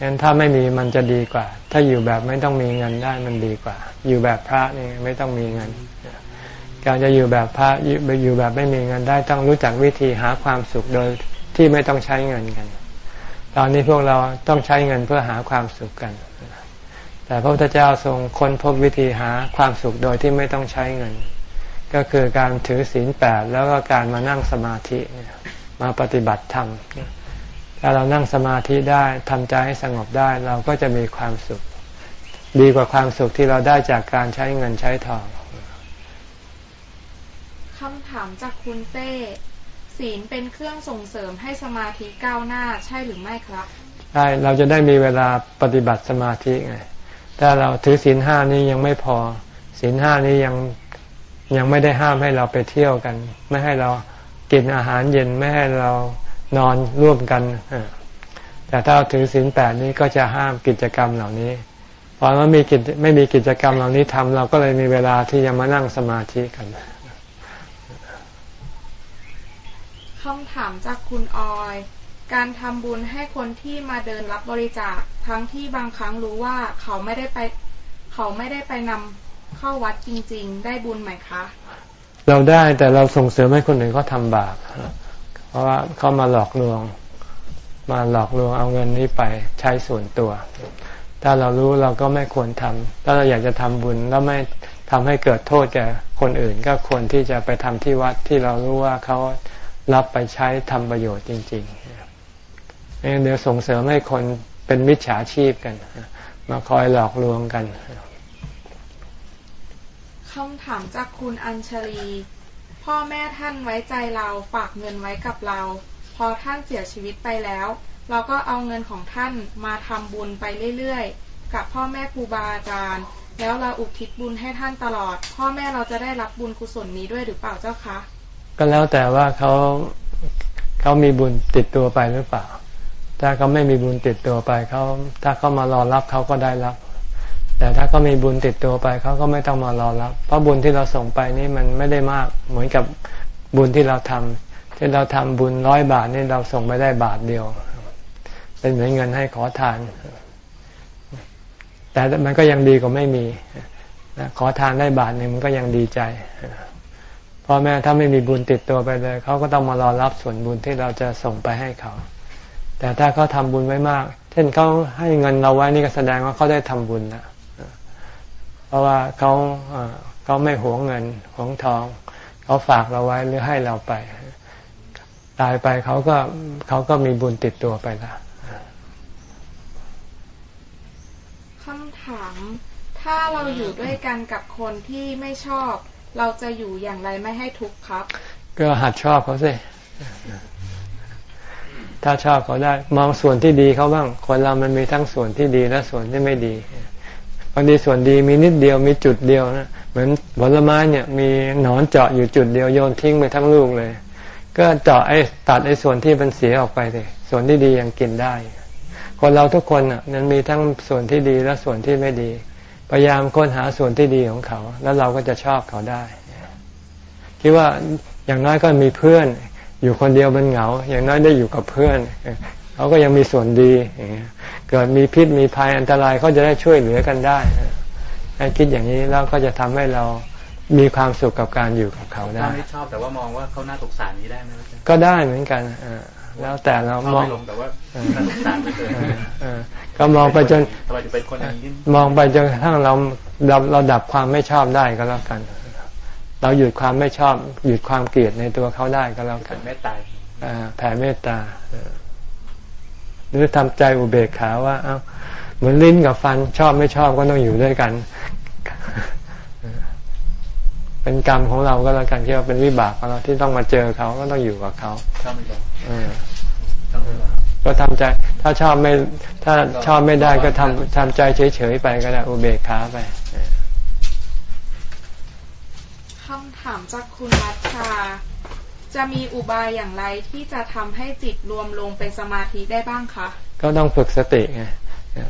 งั้นถ้าไม่มีมันจะดีกว่า ถ้าอยู่แบบไม่ต้องมีเงินได้มันดีกว่า อยู่แบบพระนี่ไม่ต้องมีเงิน การจะอยู่แบบพระอยู่แบบไม่มีเงินได้ต้องรู้จักวิธีหาความสุขโดยที่ไม่ต้องใช้เงินกัน ตอนนี้พวกเราต้องใช้เงินเพื่อหาความสุขกัน แต่พระพุทธเจ้าทรงค้นพบวิธีหาความสุขโดยที่ไม่ต้องใช้เงิน ก็คือการถือศีลแปดแล้วก็การมานั่งสมาธิมาปฏิบัติธรรมถ้าเรานั่งสมาธิได้ทำใจให้สงบได้เราก็จะมีความสุข ดีกว่าความสุขที่เราได้จากการใช้เงินใช้ทองคำถามจากคุณเต้ศีลเป็นเครื่องส่งเสริมให้สมาธิก้าวหน้าใช่หรือไม่ครับใช่เราจะได้มีเวลาปฏิบัติสมาธิไง ถ้าเราถือศีลห้านี้ยังไม่พอศีลห้านี้ยังยังไม่ได้ห้ามให้เราไปเที่ยวกัน ไม่ให้เรากินอาหารเย็นไม่ให้เรานอนร่วมกันแต่ถ้าถือศีลแปดนี้ก็จะห้ามกิจกรรมเหล่านี้พอเรามีกิจไม่มีกิจกรรมเหล่านี้ทำเราก็เลยมีเวลาที่จะมานั่งสมาธิกันคำถามจากคุณออย การทำบุญให้คนที่มาเดินรับบริจาคทั้งที่บางครั้งรู้ว่าเขาไม่ได้ไป เขาไม่ได้ไปนำเข้าวัดจริง ๆ ได้บุญไหมคะ เราได้แต่เราส่งเสริมให้คนอื่นเขาทาบาปเพราะว่าเขามาหลอกลวง มาหลอกลวงเอาเงินนี้ไปใช้ส่วนตัวถถ้าเรารู้เราก็ไม่ควรทำถ้าเราอยากจะทำบุญแล้วไม่ทำให้เกิดโทษแก่คนอื่นก็ควรที่จะไปทำที่วัดที่เรารู้ว่าเขารับไปใช้ทำประโยชน์จริง ๆ เดี๋ยวส่งเสริมให้คนเป็นมิจฉาชีพกัน มาคอยหลอกลวงกันคำถามจากคุณอัญชลี พ่อแม่ท่านไว้ใจเราฝากเงินไว้กับเรา พอท่านเสียชีวิตไปแล้ว เราก็เอาเงินของท่านมาทำบุญไปเรื่อยๆ กับพ่อแม่ครูบาอาจารย์แล้วเราอุทิศบุญให้ท่านตลอด พ่อแม่เราจะได้รับบุญกุศลนี้ด้วยหรือเปล่าเจ้าคะ ก็แล้วแต่ว่าเขาเขามีบุญติดตัวไปหรือเปล่า ถ้าเขาไม่มีบุญติดตัวไปเขาถ้าเขามารอรับเขาก็ได้รับ แต่ถ้าเขามีบุญติดตัวไปเขาก็ไม่ต้องมารอรับ เพราะบุญที่เราส่งไปนี่มันไม่ได้มากเหมือนกับบุญที่เราทำที่เราทำบุญร้อยบาทนี่เราส่งไปได้บาทเดียว เป็นเหมือนเงินให้ขอทาน แต่มันก็ยังดีกว่าไม่มีขอทานได้บาทหนึ่งมันก็ยังดีใจพ่อแม่ถ้าไม่มีบุญติดตัวไปเลยเขาก็ต้องมารอรับส่วนบุญที่เราจะส่งไปให้เขา แต่ถ้าเขาทาบุญไว้มาก เช่นเขาให้เงินเราไว้นี่ก็แสดงว่าเขาได้ทำบุญนะเพราะว่าเขาเขาไม่หวงเงินหวงทองเขาฝากเราไว้หรือให้เราไป ตายไปเขาก็เขาก็มีบุญติดตัวไปแล้วคำถาม ถ้าเราอยู่ด้วยกันกับคนที่ไม่ชอบ เราจะอยู่อย่างไรไม่ให้ทุกข์ครับ ก็หัดชอบเขาสิ ถ้าชอบเขาได้มองส่วนที่ดีเขาบ้าง คนเรามันมีทั้งส่วนที่ดีและส่วนที่ไม่ดีบางทีส่วนดีมีนิดเดียวมีจุดเดียวนะเหมือนผลไม้เนี่ยมีหนอนเจาะอยู่จุดเดียวโยนทิ้งไปทั้งลูกเลย ก็เจาะไอ้ตัดไอ้ส่วนที่มันเสียออกไปเลยส่วนที่ดียังกินได้ คนเราทุกคนอะนั้นมีทั้งส่วนที่ดีและส่วนที่ไม่ดี พยายามค้นหาส่วนที่ดีของเขา แล้วเราก็จะชอบเขาได้ คิดว่าอย่างน้อยก็มีเพื่อน อยู่คนเดียวมันเหงา อย่างน้อยได้อยู่กับเพื่อนเขาก็ยังมีส่วนดี เกิดมีพิษมีภัยอันตรายเขาจะได้ช่วยเหลือกันได้ให้คิดอย่างนี้แล้วก็จะทำให้เรามีความสุขกับการอยู่กับเขาได้ไม่ชอบแต่ว่ามองว่าเขาน่าสงสารนี้ได้ไหมก็ได้เหมือนกันแล้วแต่เรามองแต่ว่าสารไปเลยก็มองไปจนมองไปจนทั้งเราเราเราดับความไม่ชอบได้ก็แล้วกัน เราหยุดความไม่ชอบ หยุดความเกลียดในตัวเขาได้ก็แล้วกันเมตตาแผ่เมตตาหรือทำใจอุเบกขาว่า เอ้าเหมือนลิ้นกับฟันชอบไม่ชอบก็ต้องอยู่ด้วยกัน เป็นกรรมของเราก็แล้วกันที่ว่าเป็นวิบากของเราที่ต้องมาเจอเขาก็ต้องอยู่กับเขาชอบไม่ก็ทำใจ ถ้าชอบไม่ ถ้าชอบไม่ได้ก็ทำทำใจเฉยๆไปก็ได้อุเบกขาไปคำ ถามจากคุณรัชชา จะมีอุบายอย่างไรที่จะทำให้จิตรวมลงเป็นสมาธิได้บ้างคะ ก็ต้องฝึกสติไง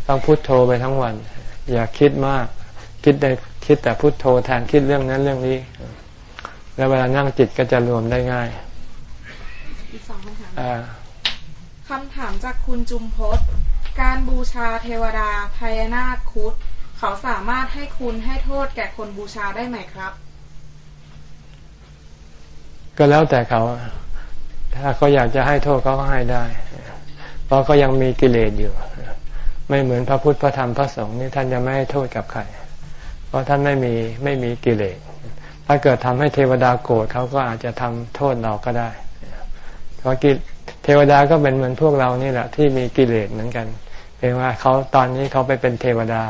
ต้องพุโทโธไปทั้งวัน อย่าคิดมาก คิดได้คิดแต่พุโทโธแทนคิดเรื่องนั้นเรื่องนี้ แล้วเวลานั่งจิตก็จะรวมได้ง่าย อีกสองคำถามคำถามจากคุณจุมพศการบูชาเทวดาพญานาคคุดเขาสามารถให้คุณให้โทษแก่คนบูชาได้ไหมครับ ก็แล้วแต่เขา ถ้าเขาอยากจะให้โทษเขาก็ให้ได้ เพราะเขายังมีกิเลสอยู่ ไม่เหมือนพระพุทธพระธรรมพระสงฆ์นี่ท่านจะไม่ให้โทษกับใคร เพราะท่านไม่มีไม่มีกิเลส ถ้าเกิดทำให้เทวดาโกรธเขาก็อาจจะทำโทษเราก็ได้ เพราะกิเทวดาก็เป็นเหมือนพวกเรานี่แหละที่มีกิเลสเหมือนกันเพียงว่าเขาตอนนี้เขาไปเป็นเทวดา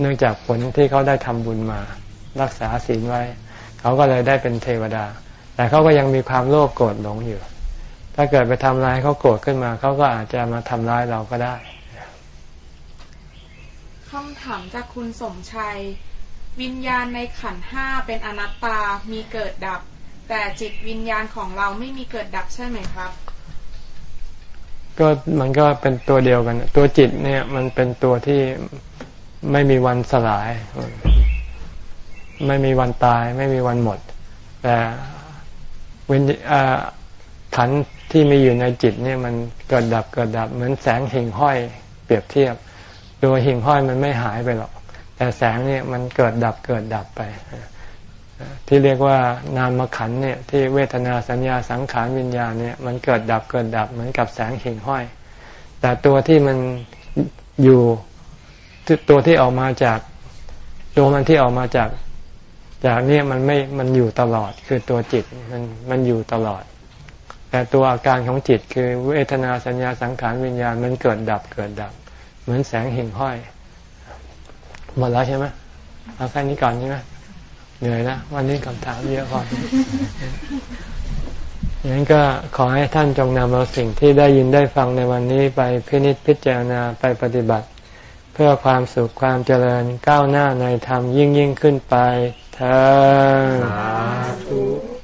เนื่องจากผลที่เขาได้ทำบุญมา รักษาศีลไว้ เขาก็เลยได้เป็นเทวดา แต่เขาก็ยังมีความโลภโกรธหลงอยู่ ถ้าเกิดไปทำร้ายเขาโกรธขึ้นมา เขาก็อาจจะมาทำร้ายเราก็ได้คำถามจากคุณสมชัย วิญญาณในขันห้าเป็นอนัตตามีเกิดดับ แต่จิตวิญญาณของเราไม่มีเกิดดับใช่ไหมครับ ก็มันก็เป็นตัวเดียวกัน ตัวจิตเนี่ย มันเป็นตัวที่ไม่มีวันสลาย ไม่มีวันตาย ไม่มีวันหมด แต่ วิญขันที่มีอยู่ในจิตเนี่ยมันเกิดดับเกิดดับ เหมือนแสงหิ่งห้อยเปรียบเทียบ ตัวหิ่งห้อยมันไม่หายไปหรอก แต่แสงเนี่ยมันเกิดดับเกิดดับไป ที่เรียกว่านามขันเนี่ยที่เวทนาสัญญาสังขารวิญญาณเนี่ยมันเกิดดับเกิดดับเหมือนกับแสงหิ่งห้อย แต่ตัวที่มันอยู่ตัวที่ออกมาจากตัวมันที่ออกมาจาก จากนี้มันไม่มันอยู่ตลอดคือตัวจิตมันมันอยู่ตลอด แต่ตัวอาการของจิตคือเวทนาสัญญาสังขารวิญญาณมันเกิดดับเกิดดับ เหมือนแสงหิ่งห้อยหมดแล้วใช่ไหมเอาแค่นี้ก่อนใช่ไหมเหนื่อยนะวันนี้คำถามเยอะพออย่างนั้นก็ขอให้ท่านจงนำเอาสิ่งที่ได้ยินได้ฟังในวันนี้ไปพินิจพิจารณาไปปฏิบัติ เพื่อความสุขความเจริญก้าวหน้าในธรรมยิ่งยิ่งขึ้นไป ธาธุ